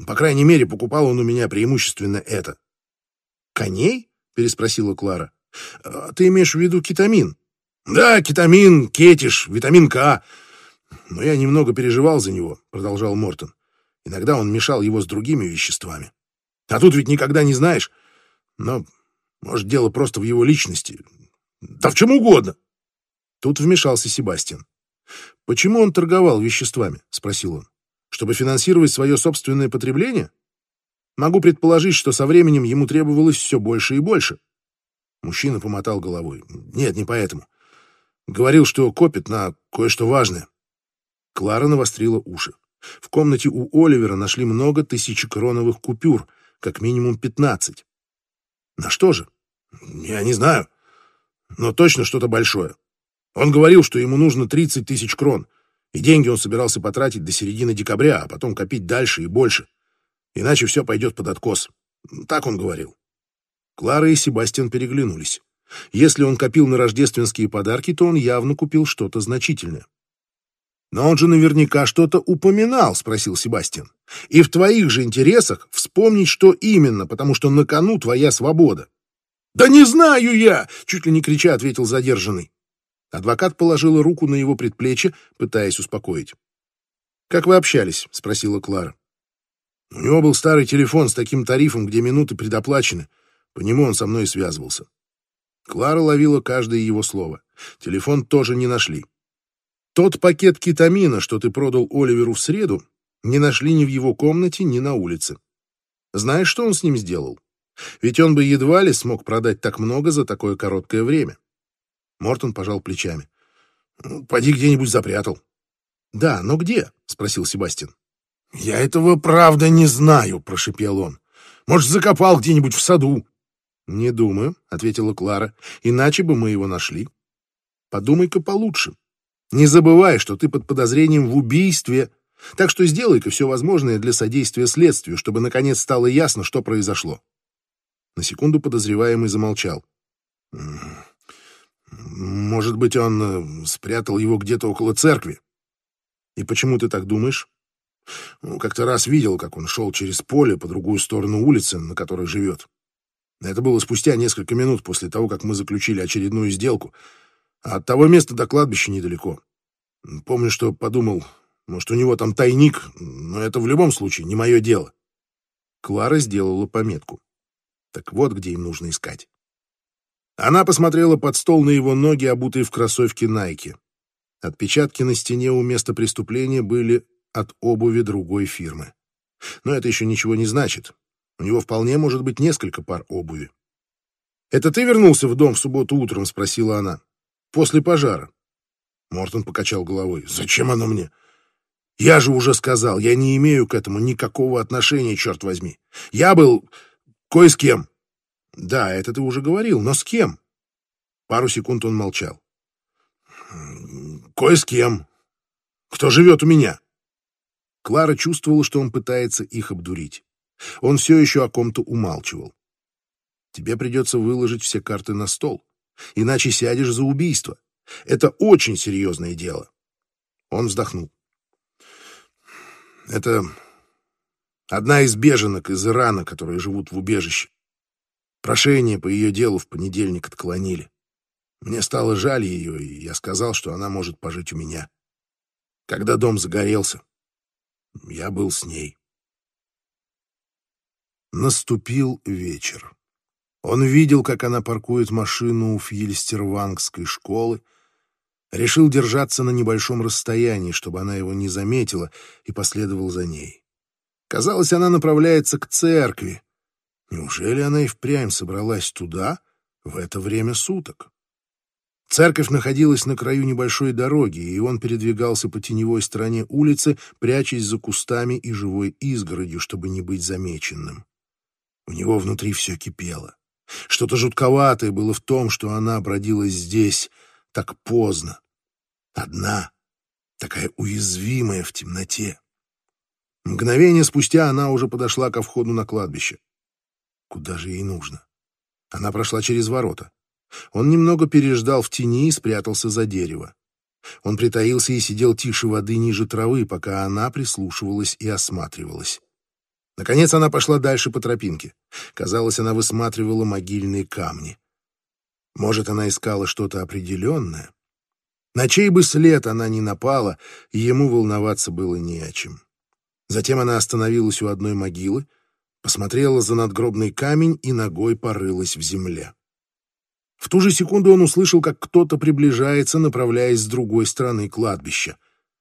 По крайней мере, покупал он у меня преимущественно это. «Коней?» — переспросила Клара. «А «Ты имеешь в виду кетамин?» «Да, кетамин, кетиш, витамин К. Но я немного переживал за него», — продолжал Мортон. «Иногда он мешал его с другими веществами. А тут ведь никогда не знаешь. Но, может, дело просто в его личности. Да в чем угодно». Тут вмешался Себастьян. «Почему он торговал веществами?» — спросил он. «Чтобы финансировать свое собственное потребление? Могу предположить, что со временем ему требовалось все больше и больше». Мужчина помотал головой. «Нет, не поэтому. Говорил, что копит на кое-что важное». Клара навострила уши. В комнате у Оливера нашли много тысячекроновых купюр, как минимум пятнадцать. На что же? Я не знаю. Но точно что-то большое. Он говорил, что ему нужно 30 тысяч крон, и деньги он собирался потратить до середины декабря, а потом копить дальше и больше. Иначе все пойдет под откос. Так он говорил. Клара и Себастьян переглянулись. Если он копил на рождественские подарки, то он явно купил что-то значительное. «Но он же наверняка что-то упоминал», — спросил Себастьян. «И в твоих же интересах вспомнить, что именно, потому что на кону твоя свобода». «Да не знаю я!» — чуть ли не крича ответил задержанный. Адвокат положила руку на его предплечье, пытаясь успокоить. «Как вы общались?» — спросила Клара. «У него был старый телефон с таким тарифом, где минуты предоплачены. По нему он со мной связывался». Клара ловила каждое его слово. Телефон тоже не нашли. Тот пакет кетамина, что ты продал Оливеру в среду, не нашли ни в его комнате, ни на улице. Знаешь, что он с ним сделал? Ведь он бы едва ли смог продать так много за такое короткое время. Мортон пожал плечами. «Ну, «Поди где-нибудь запрятал». «Да, но где?» — спросил Себастьян. «Я этого правда не знаю», — прошепел он. «Может, закопал где-нибудь в саду?» «Не думаю», — ответила Клара, — «иначе бы мы его нашли. Подумай-ка получше. Не забывай, что ты под подозрением в убийстве, так что сделай-ка все возможное для содействия следствию, чтобы, наконец, стало ясно, что произошло». На секунду подозреваемый замолчал. Может быть, он э, спрятал его где-то около церкви. И почему ты так думаешь? Ну, как-то раз видел, как он шел через поле по другую сторону улицы, на которой живет. Это было спустя несколько минут после того, как мы заключили очередную сделку. А от того места до кладбища недалеко. Помню, что подумал, может, у него там тайник, но это в любом случае не мое дело. Клара сделала пометку. Так вот, где им нужно искать. Она посмотрела под стол на его ноги, обутые в кроссовки Найки. Отпечатки на стене у места преступления были от обуви другой фирмы. Но это еще ничего не значит. У него вполне может быть несколько пар обуви. «Это ты вернулся в дом в субботу утром?» — спросила она. «После пожара». Мортон покачал головой. «Зачем оно мне? Я же уже сказал, я не имею к этому никакого отношения, черт возьми. Я был кое с кем. Да, это ты уже говорил, но с кем? Пару секунд он молчал. Кое с кем. Кто живет у меня? Клара чувствовала, что он пытается их обдурить. Он все еще о ком-то умалчивал. Тебе придется выложить все карты на стол, иначе сядешь за убийство. Это очень серьезное дело. Он вздохнул. Это одна из беженок из Ирана, которые живут в убежище. Прошение по ее делу в понедельник отклонили. Мне стало жаль ее, и я сказал, что она может пожить у меня. Когда дом загорелся, я был с ней. Наступил вечер. Он видел, как она паркует машину у Фьельстервангской школы, решил держаться на небольшом расстоянии, чтобы она его не заметила, и последовал за ней. Казалось, она направляется к церкви, Неужели она и впрямь собралась туда в это время суток? Церковь находилась на краю небольшой дороги, и он передвигался по теневой стороне улицы, прячась за кустами и живой изгородью, чтобы не быть замеченным. У него внутри все кипело. Что-то жутковатое было в том, что она бродила здесь так поздно. Одна, такая уязвимая в темноте. Мгновение спустя она уже подошла ко входу на кладбище. Куда же ей нужно? Она прошла через ворота. Он немного переждал в тени и спрятался за дерево. Он притаился и сидел тише воды ниже травы, пока она прислушивалась и осматривалась. Наконец она пошла дальше по тропинке. Казалось, она высматривала могильные камни. Может, она искала что-то определенное? На чей бы след она ни напала, ему волноваться было не о чем. Затем она остановилась у одной могилы, посмотрела за надгробный камень и ногой порылась в земле. В ту же секунду он услышал, как кто-то приближается, направляясь с другой стороны кладбища.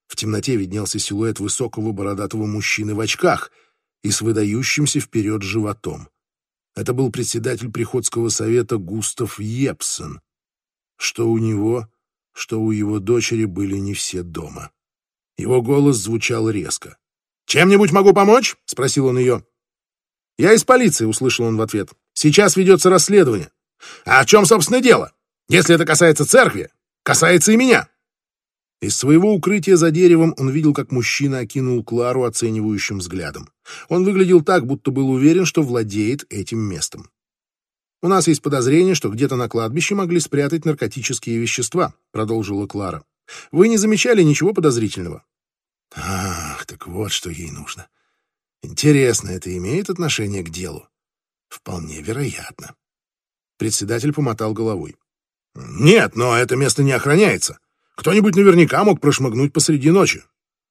В темноте виднелся силуэт высокого бородатого мужчины в очках и с выдающимся вперед животом. Это был председатель приходского совета Густав Епсон. Что у него, что у его дочери были не все дома. Его голос звучал резко. «Чем-нибудь могу помочь?» — спросил он ее. «Я из полиции», — услышал он в ответ. «Сейчас ведется расследование. А в чем, собственно, дело? Если это касается церкви, касается и меня. Из своего укрытия за деревом он видел, как мужчина окинул Клару оценивающим взглядом. Он выглядел так, будто был уверен, что владеет этим местом. «У нас есть подозрение, что где-то на кладбище могли спрятать наркотические вещества», — продолжила Клара. «Вы не замечали ничего подозрительного?» «Ах, так вот, что ей нужно. Интересно, это имеет отношение к делу?» «Вполне вероятно». Председатель помотал головой. «Нет, но это место не охраняется. Кто-нибудь наверняка мог прошмыгнуть посреди ночи.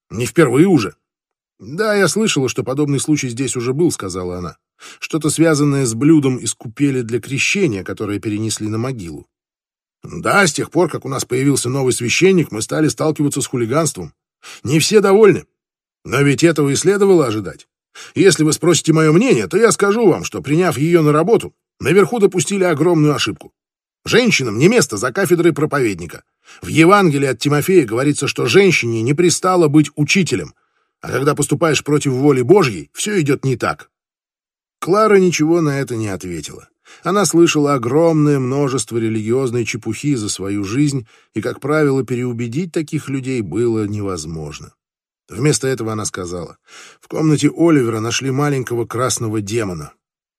Не впервые уже». «Да, я слышала, что подобный случай здесь уже был», — сказала она. «Что-то связанное с блюдом из купели для крещения, которое перенесли на могилу». «Да, с тех пор, как у нас появился новый священник, мы стали сталкиваться с хулиганством. Не все довольны. Но ведь этого и следовало ожидать. Если вы спросите мое мнение, то я скажу вам, что, приняв ее на работу, Наверху допустили огромную ошибку. Женщинам не место за кафедрой проповедника. В Евангелии от Тимофея говорится, что женщине не пристало быть учителем, а когда поступаешь против воли Божьей, все идет не так. Клара ничего на это не ответила. Она слышала огромное множество религиозной чепухи за свою жизнь, и, как правило, переубедить таких людей было невозможно. Вместо этого она сказала, в комнате Оливера нашли маленького красного демона.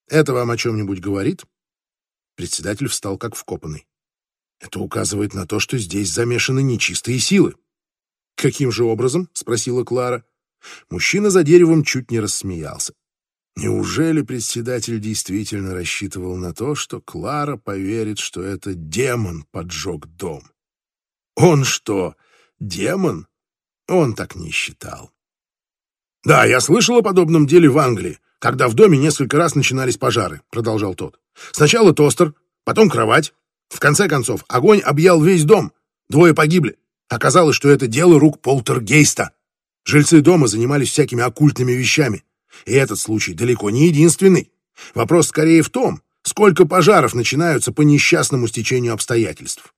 Это вам о чем-нибудь говорит? Председатель встал как вкопанный. Это указывает на то, что здесь замешаны нечистые силы. Каким же образом? спросила Клара. Мужчина за деревом чуть не рассмеялся. Неужели председатель действительно рассчитывал на то, что Клара поверит, что это демон поджег дом? Он что, демон? Он так не считал. Да, я слышал о подобном деле в Англии когда в доме несколько раз начинались пожары», — продолжал тот. «Сначала тостер, потом кровать. В конце концов, огонь объял весь дом. Двое погибли. Оказалось, что это дело рук полтергейста. Жильцы дома занимались всякими оккультными вещами. И этот случай далеко не единственный. Вопрос скорее в том, сколько пожаров начинаются по несчастному стечению обстоятельств.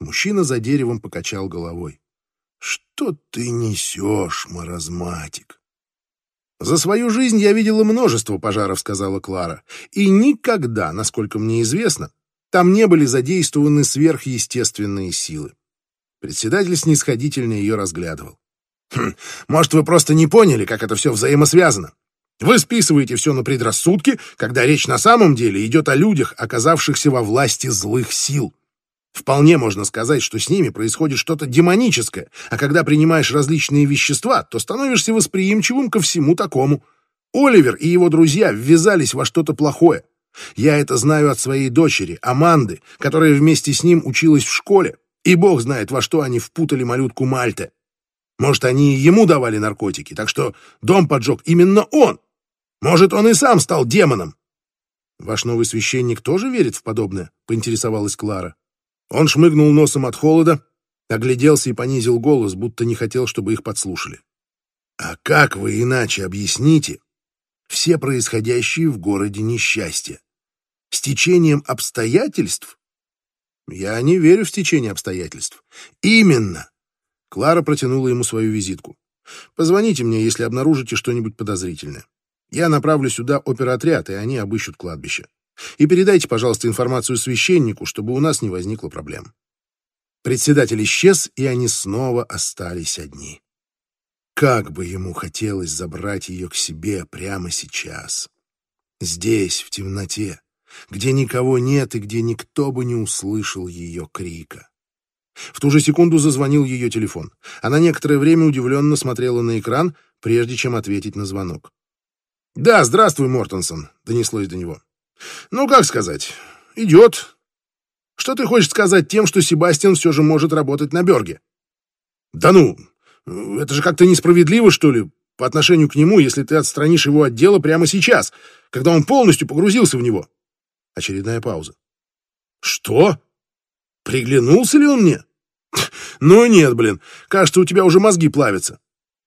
Мужчина за деревом покачал головой. «Что ты несешь, маразматик? «За свою жизнь я видела множество пожаров», — сказала Клара. «И никогда, насколько мне известно, там не были задействованы сверхъестественные силы». Председатель снисходительно ее разглядывал. «Хм, «Может, вы просто не поняли, как это все взаимосвязано? Вы списываете все на предрассудки, когда речь на самом деле идет о людях, оказавшихся во власти злых сил. Вполне можно сказать, что с ними происходит что-то демоническое, а когда принимаешь различные вещества, то становишься восприимчивым ко всему такому. Оливер и его друзья ввязались во что-то плохое. Я это знаю от своей дочери, Аманды, которая вместе с ним училась в школе, и бог знает, во что они впутали малютку Мальте. Может, они и ему давали наркотики, так что дом поджег именно он. Может, он и сам стал демоном. «Ваш новый священник тоже верит в подобное?» — поинтересовалась Клара. Он шмыгнул носом от холода, огляделся и понизил голос, будто не хотел, чтобы их подслушали. «А как вы иначе объясните все происходящие в городе несчастья? С течением обстоятельств?» «Я не верю в стечение обстоятельств». «Именно!» Клара протянула ему свою визитку. «Позвоните мне, если обнаружите что-нибудь подозрительное. Я направлю сюда оперотряд, и они обыщут кладбище. И передайте, пожалуйста, информацию священнику, чтобы у нас не возникло проблем. Председатель исчез, и они снова остались одни. Как бы ему хотелось забрать ее к себе прямо сейчас. Здесь, в темноте, где никого нет и где никто бы не услышал ее крика. В ту же секунду зазвонил ее телефон. Она некоторое время удивленно смотрела на экран, прежде чем ответить на звонок. «Да, здравствуй, Мортенсон», — донеслось до него. «Ну, как сказать, идет. Что ты хочешь сказать тем, что Себастьян все же может работать на Берге?» «Да ну, это же как-то несправедливо, что ли, по отношению к нему, если ты отстранишь его от дела прямо сейчас, когда он полностью погрузился в него». Очередная пауза. «Что? Приглянулся ли он мне?» «Ну нет, блин, кажется, у тебя уже мозги плавятся.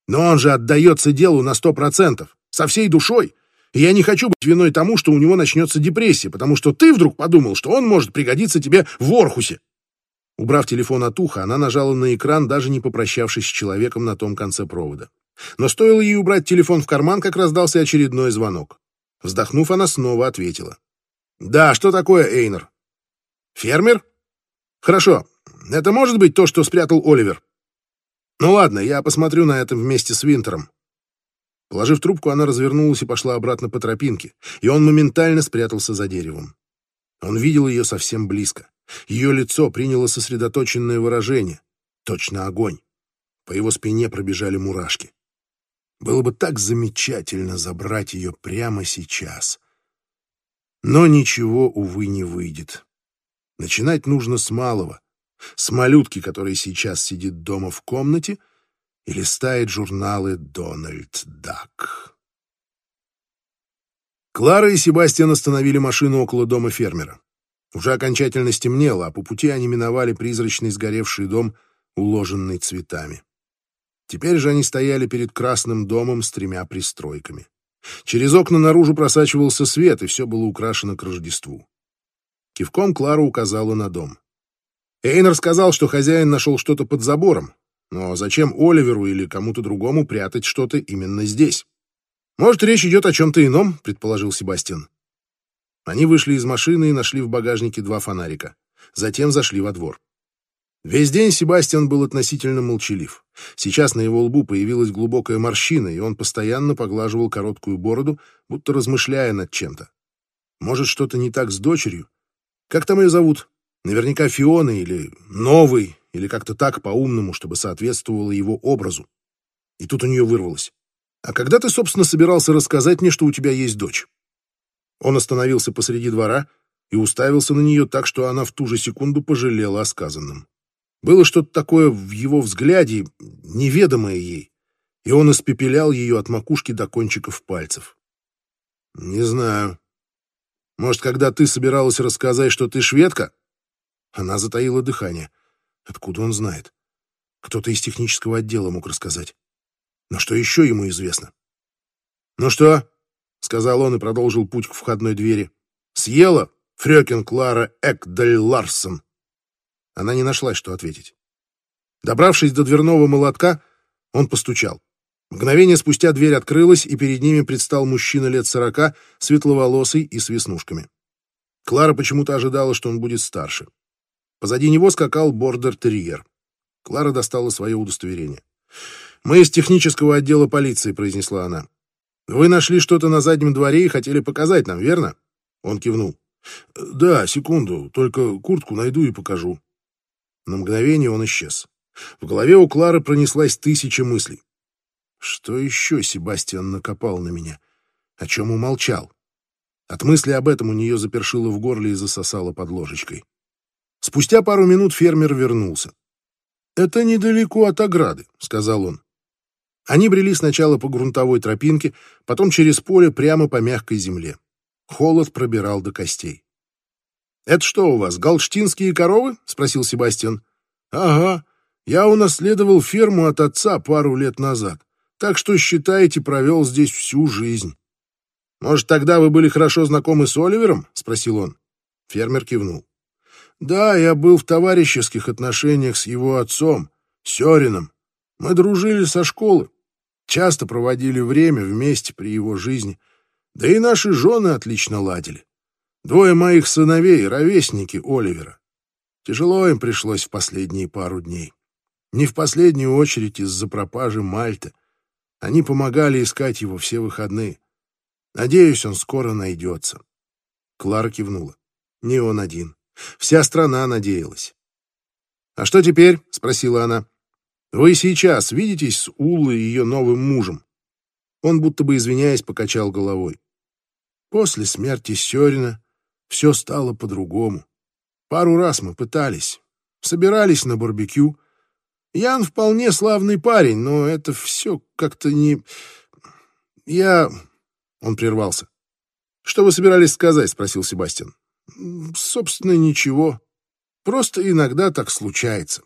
Но он же отдается делу на сто процентов, со всей душой. И я не хочу быть виной тому, что у него начнется депрессия, потому что ты вдруг подумал, что он может пригодиться тебе в Орхусе. Убрав телефон от уха, она нажала на экран, даже не попрощавшись с человеком на том конце провода. Но стоило ей убрать телефон в карман, как раздался очередной звонок. Вздохнув, она снова ответила. «Да, что такое, Эйнер?» «Фермер?» «Хорошо. Это может быть то, что спрятал Оливер?» «Ну ладно, я посмотрю на это вместе с Винтером». Положив трубку, она развернулась и пошла обратно по тропинке, и он моментально спрятался за деревом. Он видел ее совсем близко. Ее лицо приняло сосредоточенное выражение. Точно огонь. По его спине пробежали мурашки. Было бы так замечательно забрать ее прямо сейчас. Но ничего, увы, не выйдет. Начинать нужно с малого. С малютки, который сейчас сидит дома в комнате и листает журналы «Дональд Дак». Клара и Себастьян остановили машину около дома фермера. Уже окончательно стемнело, а по пути они миновали призрачный сгоревший дом, уложенный цветами. Теперь же они стояли перед красным домом с тремя пристройками. Через окна наружу просачивался свет, и все было украшено к Рождеству. Кивком Клара указала на дом. Эйнер сказал, что хозяин нашел что-то под забором, но зачем Оливеру или кому-то другому прятать что-то именно здесь? Может, речь идет о чем-то ином, предположил Себастьян. Они вышли из машины и нашли в багажнике два фонарика. Затем зашли во двор. Весь день Себастьян был относительно молчалив. Сейчас на его лбу появилась глубокая морщина, и он постоянно поглаживал короткую бороду, будто размышляя над чем-то. Может, что-то не так с дочерью? Как там ее зовут? Наверняка Фиона или Новый, или как-то так по-умному, чтобы соответствовало его образу. И тут у нее вырвалось. «А когда ты, собственно, собирался рассказать мне, что у тебя есть дочь?» Он остановился посреди двора и уставился на нее так, что она в ту же секунду пожалела о сказанном. Было что-то такое в его взгляде, неведомое ей, и он испепелял ее от макушки до кончиков пальцев. «Не знаю. Может, когда ты собиралась рассказать, что ты шведка?» Она затаила дыхание. Откуда он знает? Кто-то из технического отдела мог рассказать. Но что еще ему известно? «Ну что?» — сказал он и продолжил путь к входной двери. «Съела Фрёкин Клара Экдаль Ларсон». Она не нашла, что ответить. Добравшись до дверного молотка, он постучал. Мгновение спустя дверь открылась, и перед ними предстал мужчина лет сорока, светловолосый и с веснушками. Клара почему-то ожидала, что он будет старше. Позади него скакал бордер-терьер. Клара достала свое удостоверение. «Мы из технического отдела полиции», — произнесла она. Вы нашли что-то на заднем дворе и хотели показать нам, верно? Он кивнул. Да, секунду, только куртку найду и покажу. На мгновение он исчез. В голове у Клары пронеслась тысяча мыслей. Что еще Себастьян накопал на меня? О чем умолчал? От мысли об этом у нее запершило в горле и засосало под ложечкой. Спустя пару минут фермер вернулся. «Это недалеко от ограды», — сказал он. Они брели сначала по грунтовой тропинке, потом через поле прямо по мягкой земле. Холод пробирал до костей. «Это что у вас, галштинские коровы?» — спросил Себастьян. «Ага, я унаследовал ферму от отца пару лет назад, так что, считайте, провел здесь всю жизнь». «Может, тогда вы были хорошо знакомы с Оливером?» — спросил он. Фермер кивнул. «Да, я был в товарищеских отношениях с его отцом, Сёрином. Мы дружили со школы. Часто проводили время вместе при его жизни, да и наши жены отлично ладили. Двое моих сыновей — ровесники Оливера. Тяжело им пришлось в последние пару дней. Не в последнюю очередь из-за пропажи Мальты. Они помогали искать его все выходные. Надеюсь, он скоро найдется. Клара кивнула. Не он один. Вся страна надеялась. «А что теперь?» — спросила она. «Вы сейчас видитесь с Уллой и ее новым мужем?» Он, будто бы извиняясь, покачал головой. После смерти Сёрина все стало по-другому. Пару раз мы пытались. Собирались на барбекю. Ян вполне славный парень, но это все как-то не... Я... Он прервался. «Что вы собирались сказать?» — спросил Себастьян. «Собственно, ничего. Просто иногда так случается».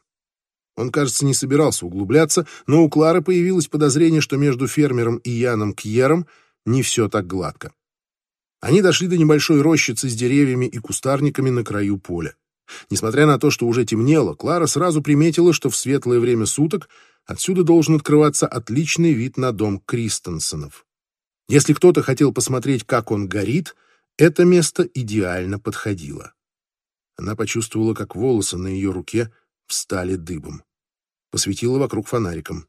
Он, кажется, не собирался углубляться, но у Клары появилось подозрение, что между фермером и Яном Кьером не все так гладко. Они дошли до небольшой рощицы с деревьями и кустарниками на краю поля. Несмотря на то, что уже темнело, Клара сразу приметила, что в светлое время суток отсюда должен открываться отличный вид на дом Кристенсенов. Если кто-то хотел посмотреть, как он горит, это место идеально подходило. Она почувствовала, как волосы на ее руке встали дыбом. Посветила вокруг фонариком.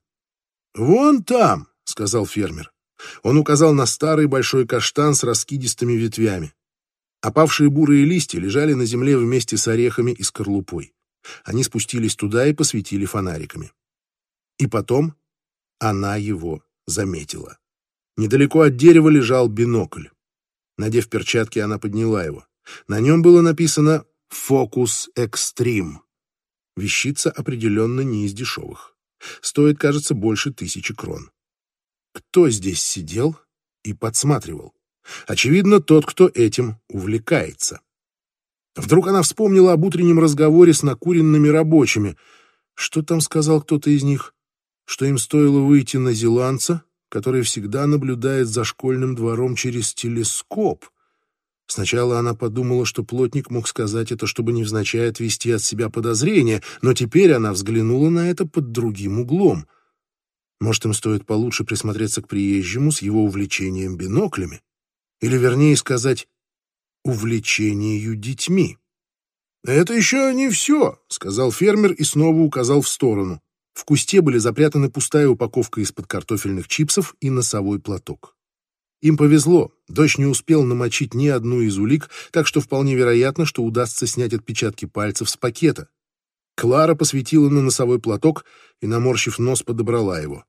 «Вон там!» — сказал фермер. Он указал на старый большой каштан с раскидистыми ветвями. Опавшие бурые листья лежали на земле вместе с орехами и скорлупой. Они спустились туда и посветили фонариками. И потом она его заметила. Недалеко от дерева лежал бинокль. Надев перчатки, она подняла его. На нем было написано «Фокус Экстрим». Вещица определенно не из дешевых. Стоит, кажется, больше тысячи крон. Кто здесь сидел и подсматривал? Очевидно, тот, кто этим увлекается. Вдруг она вспомнила об утреннем разговоре с накуренными рабочими. Что там сказал кто-то из них? Что им стоило выйти на зеландца, который всегда наблюдает за школьным двором через телескоп. Сначала она подумала, что плотник мог сказать это, чтобы невзначай отвести от себя подозрения, но теперь она взглянула на это под другим углом — может, им стоит получше присмотреться к приезжему с его увлечением биноклями? Или, вернее сказать, увлечению детьми? «Это еще не все», — сказал фермер и снова указал в сторону. В кусте были запрятаны пустая упаковка из-под картофельных чипсов и носовой платок. Им повезло, дождь не успел намочить ни одну из улик, так что вполне вероятно, что удастся снять отпечатки пальцев с пакета. Клара посветила на носовой платок и, наморщив нос, подобрала его.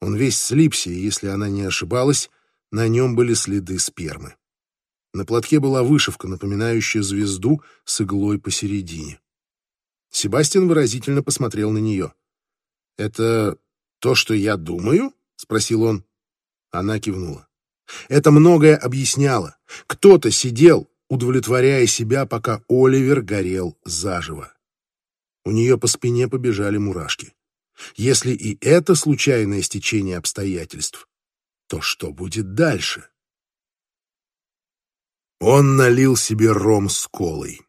Он весь слипся, и, если она не ошибалась, на нем были следы спермы. На платке была вышивка, напоминающая звезду с иглой посередине. Себастьян выразительно посмотрел на нее. «Это то, что я думаю?» — спросил он. Она кивнула. Это многое объясняло. Кто-то сидел, удовлетворяя себя, пока Оливер горел заживо. У нее по спине побежали мурашки. Если и это случайное стечение обстоятельств, то что будет дальше? Он налил себе ром с колой.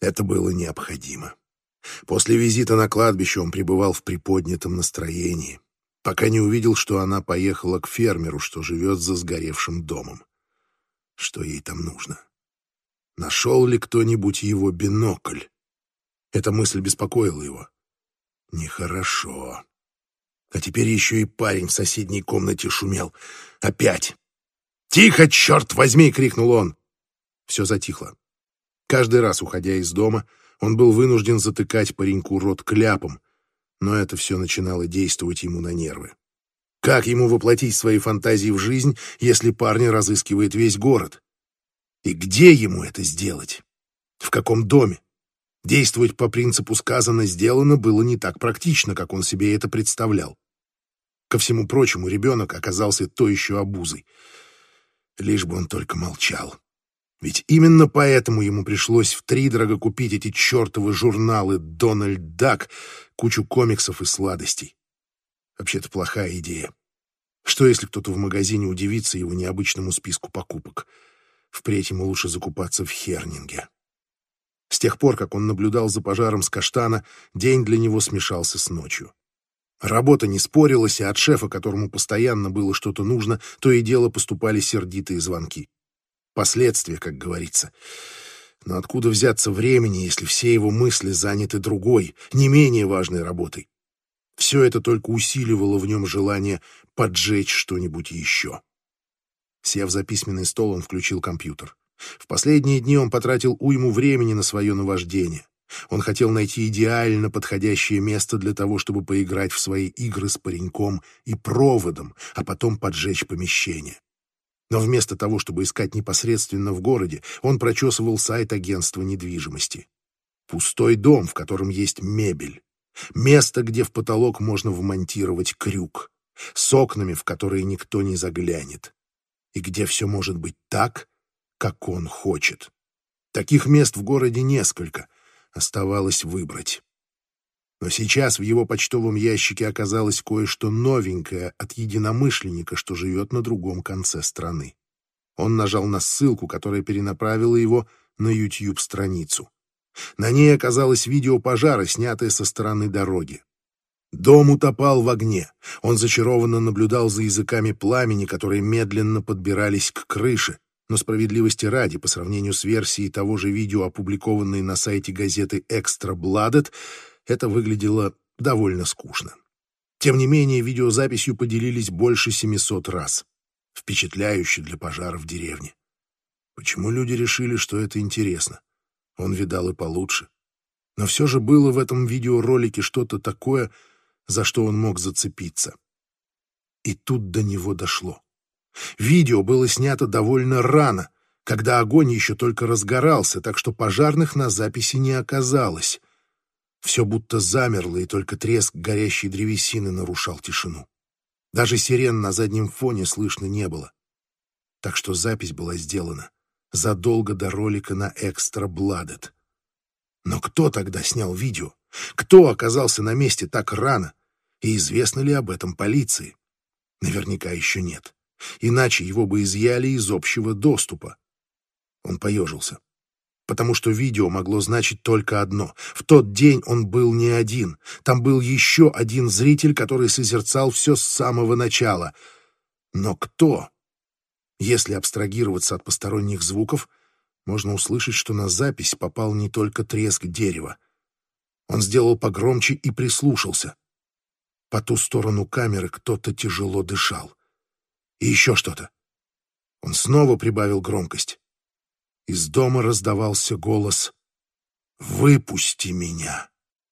Это было необходимо. После визита на кладбище он пребывал в приподнятом настроении, пока не увидел, что она поехала к фермеру, что живет за сгоревшим домом. Что ей там нужно? Нашел ли кто-нибудь его бинокль? Эта мысль беспокоила его. Нехорошо. А теперь еще и парень в соседней комнате шумел. Опять. «Тихо, черт возьми!» — крикнул он. Все затихло. Каждый раз, уходя из дома, он был вынужден затыкать пареньку рот кляпом, но это все начинало действовать ему на нервы. Как ему воплотить свои фантазии в жизнь, если парня разыскивает весь город? И где ему это сделать? В каком доме? Действовать по принципу «сказано, сделано» было не так практично, как он себе это представлял. Ко всему прочему, ребенок оказался то еще обузой. Лишь бы он только молчал. Ведь именно поэтому ему пришлось втридорого купить эти чертовы журналы «Дональд Дак», кучу комиксов и сладостей. Вообще-то плохая идея. Что, если кто-то в магазине удивится его необычному списку покупок? Впредь ему лучше закупаться в Хернинге. С тех пор, как он наблюдал за пожаром с каштана, день для него смешался с ночью. Работа не спорилась, и от шефа, которому постоянно было что-то нужно, то и дело поступали сердитые звонки. Последствия, как говорится. Но откуда взяться времени, если все его мысли заняты другой, не менее важной работой? Все это только усиливало в нем желание поджечь что-нибудь еще. Сев за письменный стол, он включил компьютер. В последние дни он потратил уйму времени на свое наваждение. Он хотел найти идеально подходящее место для того, чтобы поиграть в свои игры с пареньком и проводом, а потом поджечь помещение. Но вместо того, чтобы искать непосредственно в городе, он прочесывал сайт агентства недвижимости. Пустой дом, в котором есть мебель. Место, где в потолок можно вмонтировать крюк. С окнами, в которые никто не заглянет. И где все может быть так, как он хочет. Таких мест в городе несколько. Оставалось выбрать. Но сейчас в его почтовом ящике оказалось кое-что новенькое от единомышленника, что живет на другом конце страны. Он нажал на ссылку, которая перенаправила его на YouTube-страницу. На ней оказалось видео пожара, снятое со стороны дороги. Дом утопал в огне. Он зачарованно наблюдал за языками пламени, которые медленно подбирались к крыше. Но справедливости ради, по сравнению с версией того же видео, опубликованной на сайте газеты «Экстра Бладет», это выглядело довольно скучно. Тем не менее, видеозаписью поделились больше 700 раз. Впечатляюще для пожара в деревне. Почему люди решили, что это интересно? Он видал и получше. Но все же было в этом видеоролике что-то такое, за что он мог зацепиться. И тут до него дошло. Видео было снято довольно рано, когда огонь еще только разгорался, так что пожарных на записи не оказалось. Все будто замерло, и только треск горящей древесины нарушал тишину. Даже сирен на заднем фоне слышно не было. Так что запись была сделана задолго до ролика на «Экстра Бладет». Но кто тогда снял видео? Кто оказался на месте так рано? И известно ли об этом полиции? Наверняка еще нет. Иначе его бы изъяли из общего доступа. Он поежился потому что видео могло значить только одно. В тот день он был не один. Там был еще один зритель, который созерцал все с самого начала. Но кто? Если абстрагироваться от посторонних звуков, можно услышать, что на запись попал не только треск дерева. Он сделал погромче и прислушался. По ту сторону камеры кто-то тяжело дышал. И еще что-то. Он снова прибавил громкость. Из дома раздавался голос «Выпусти меня!»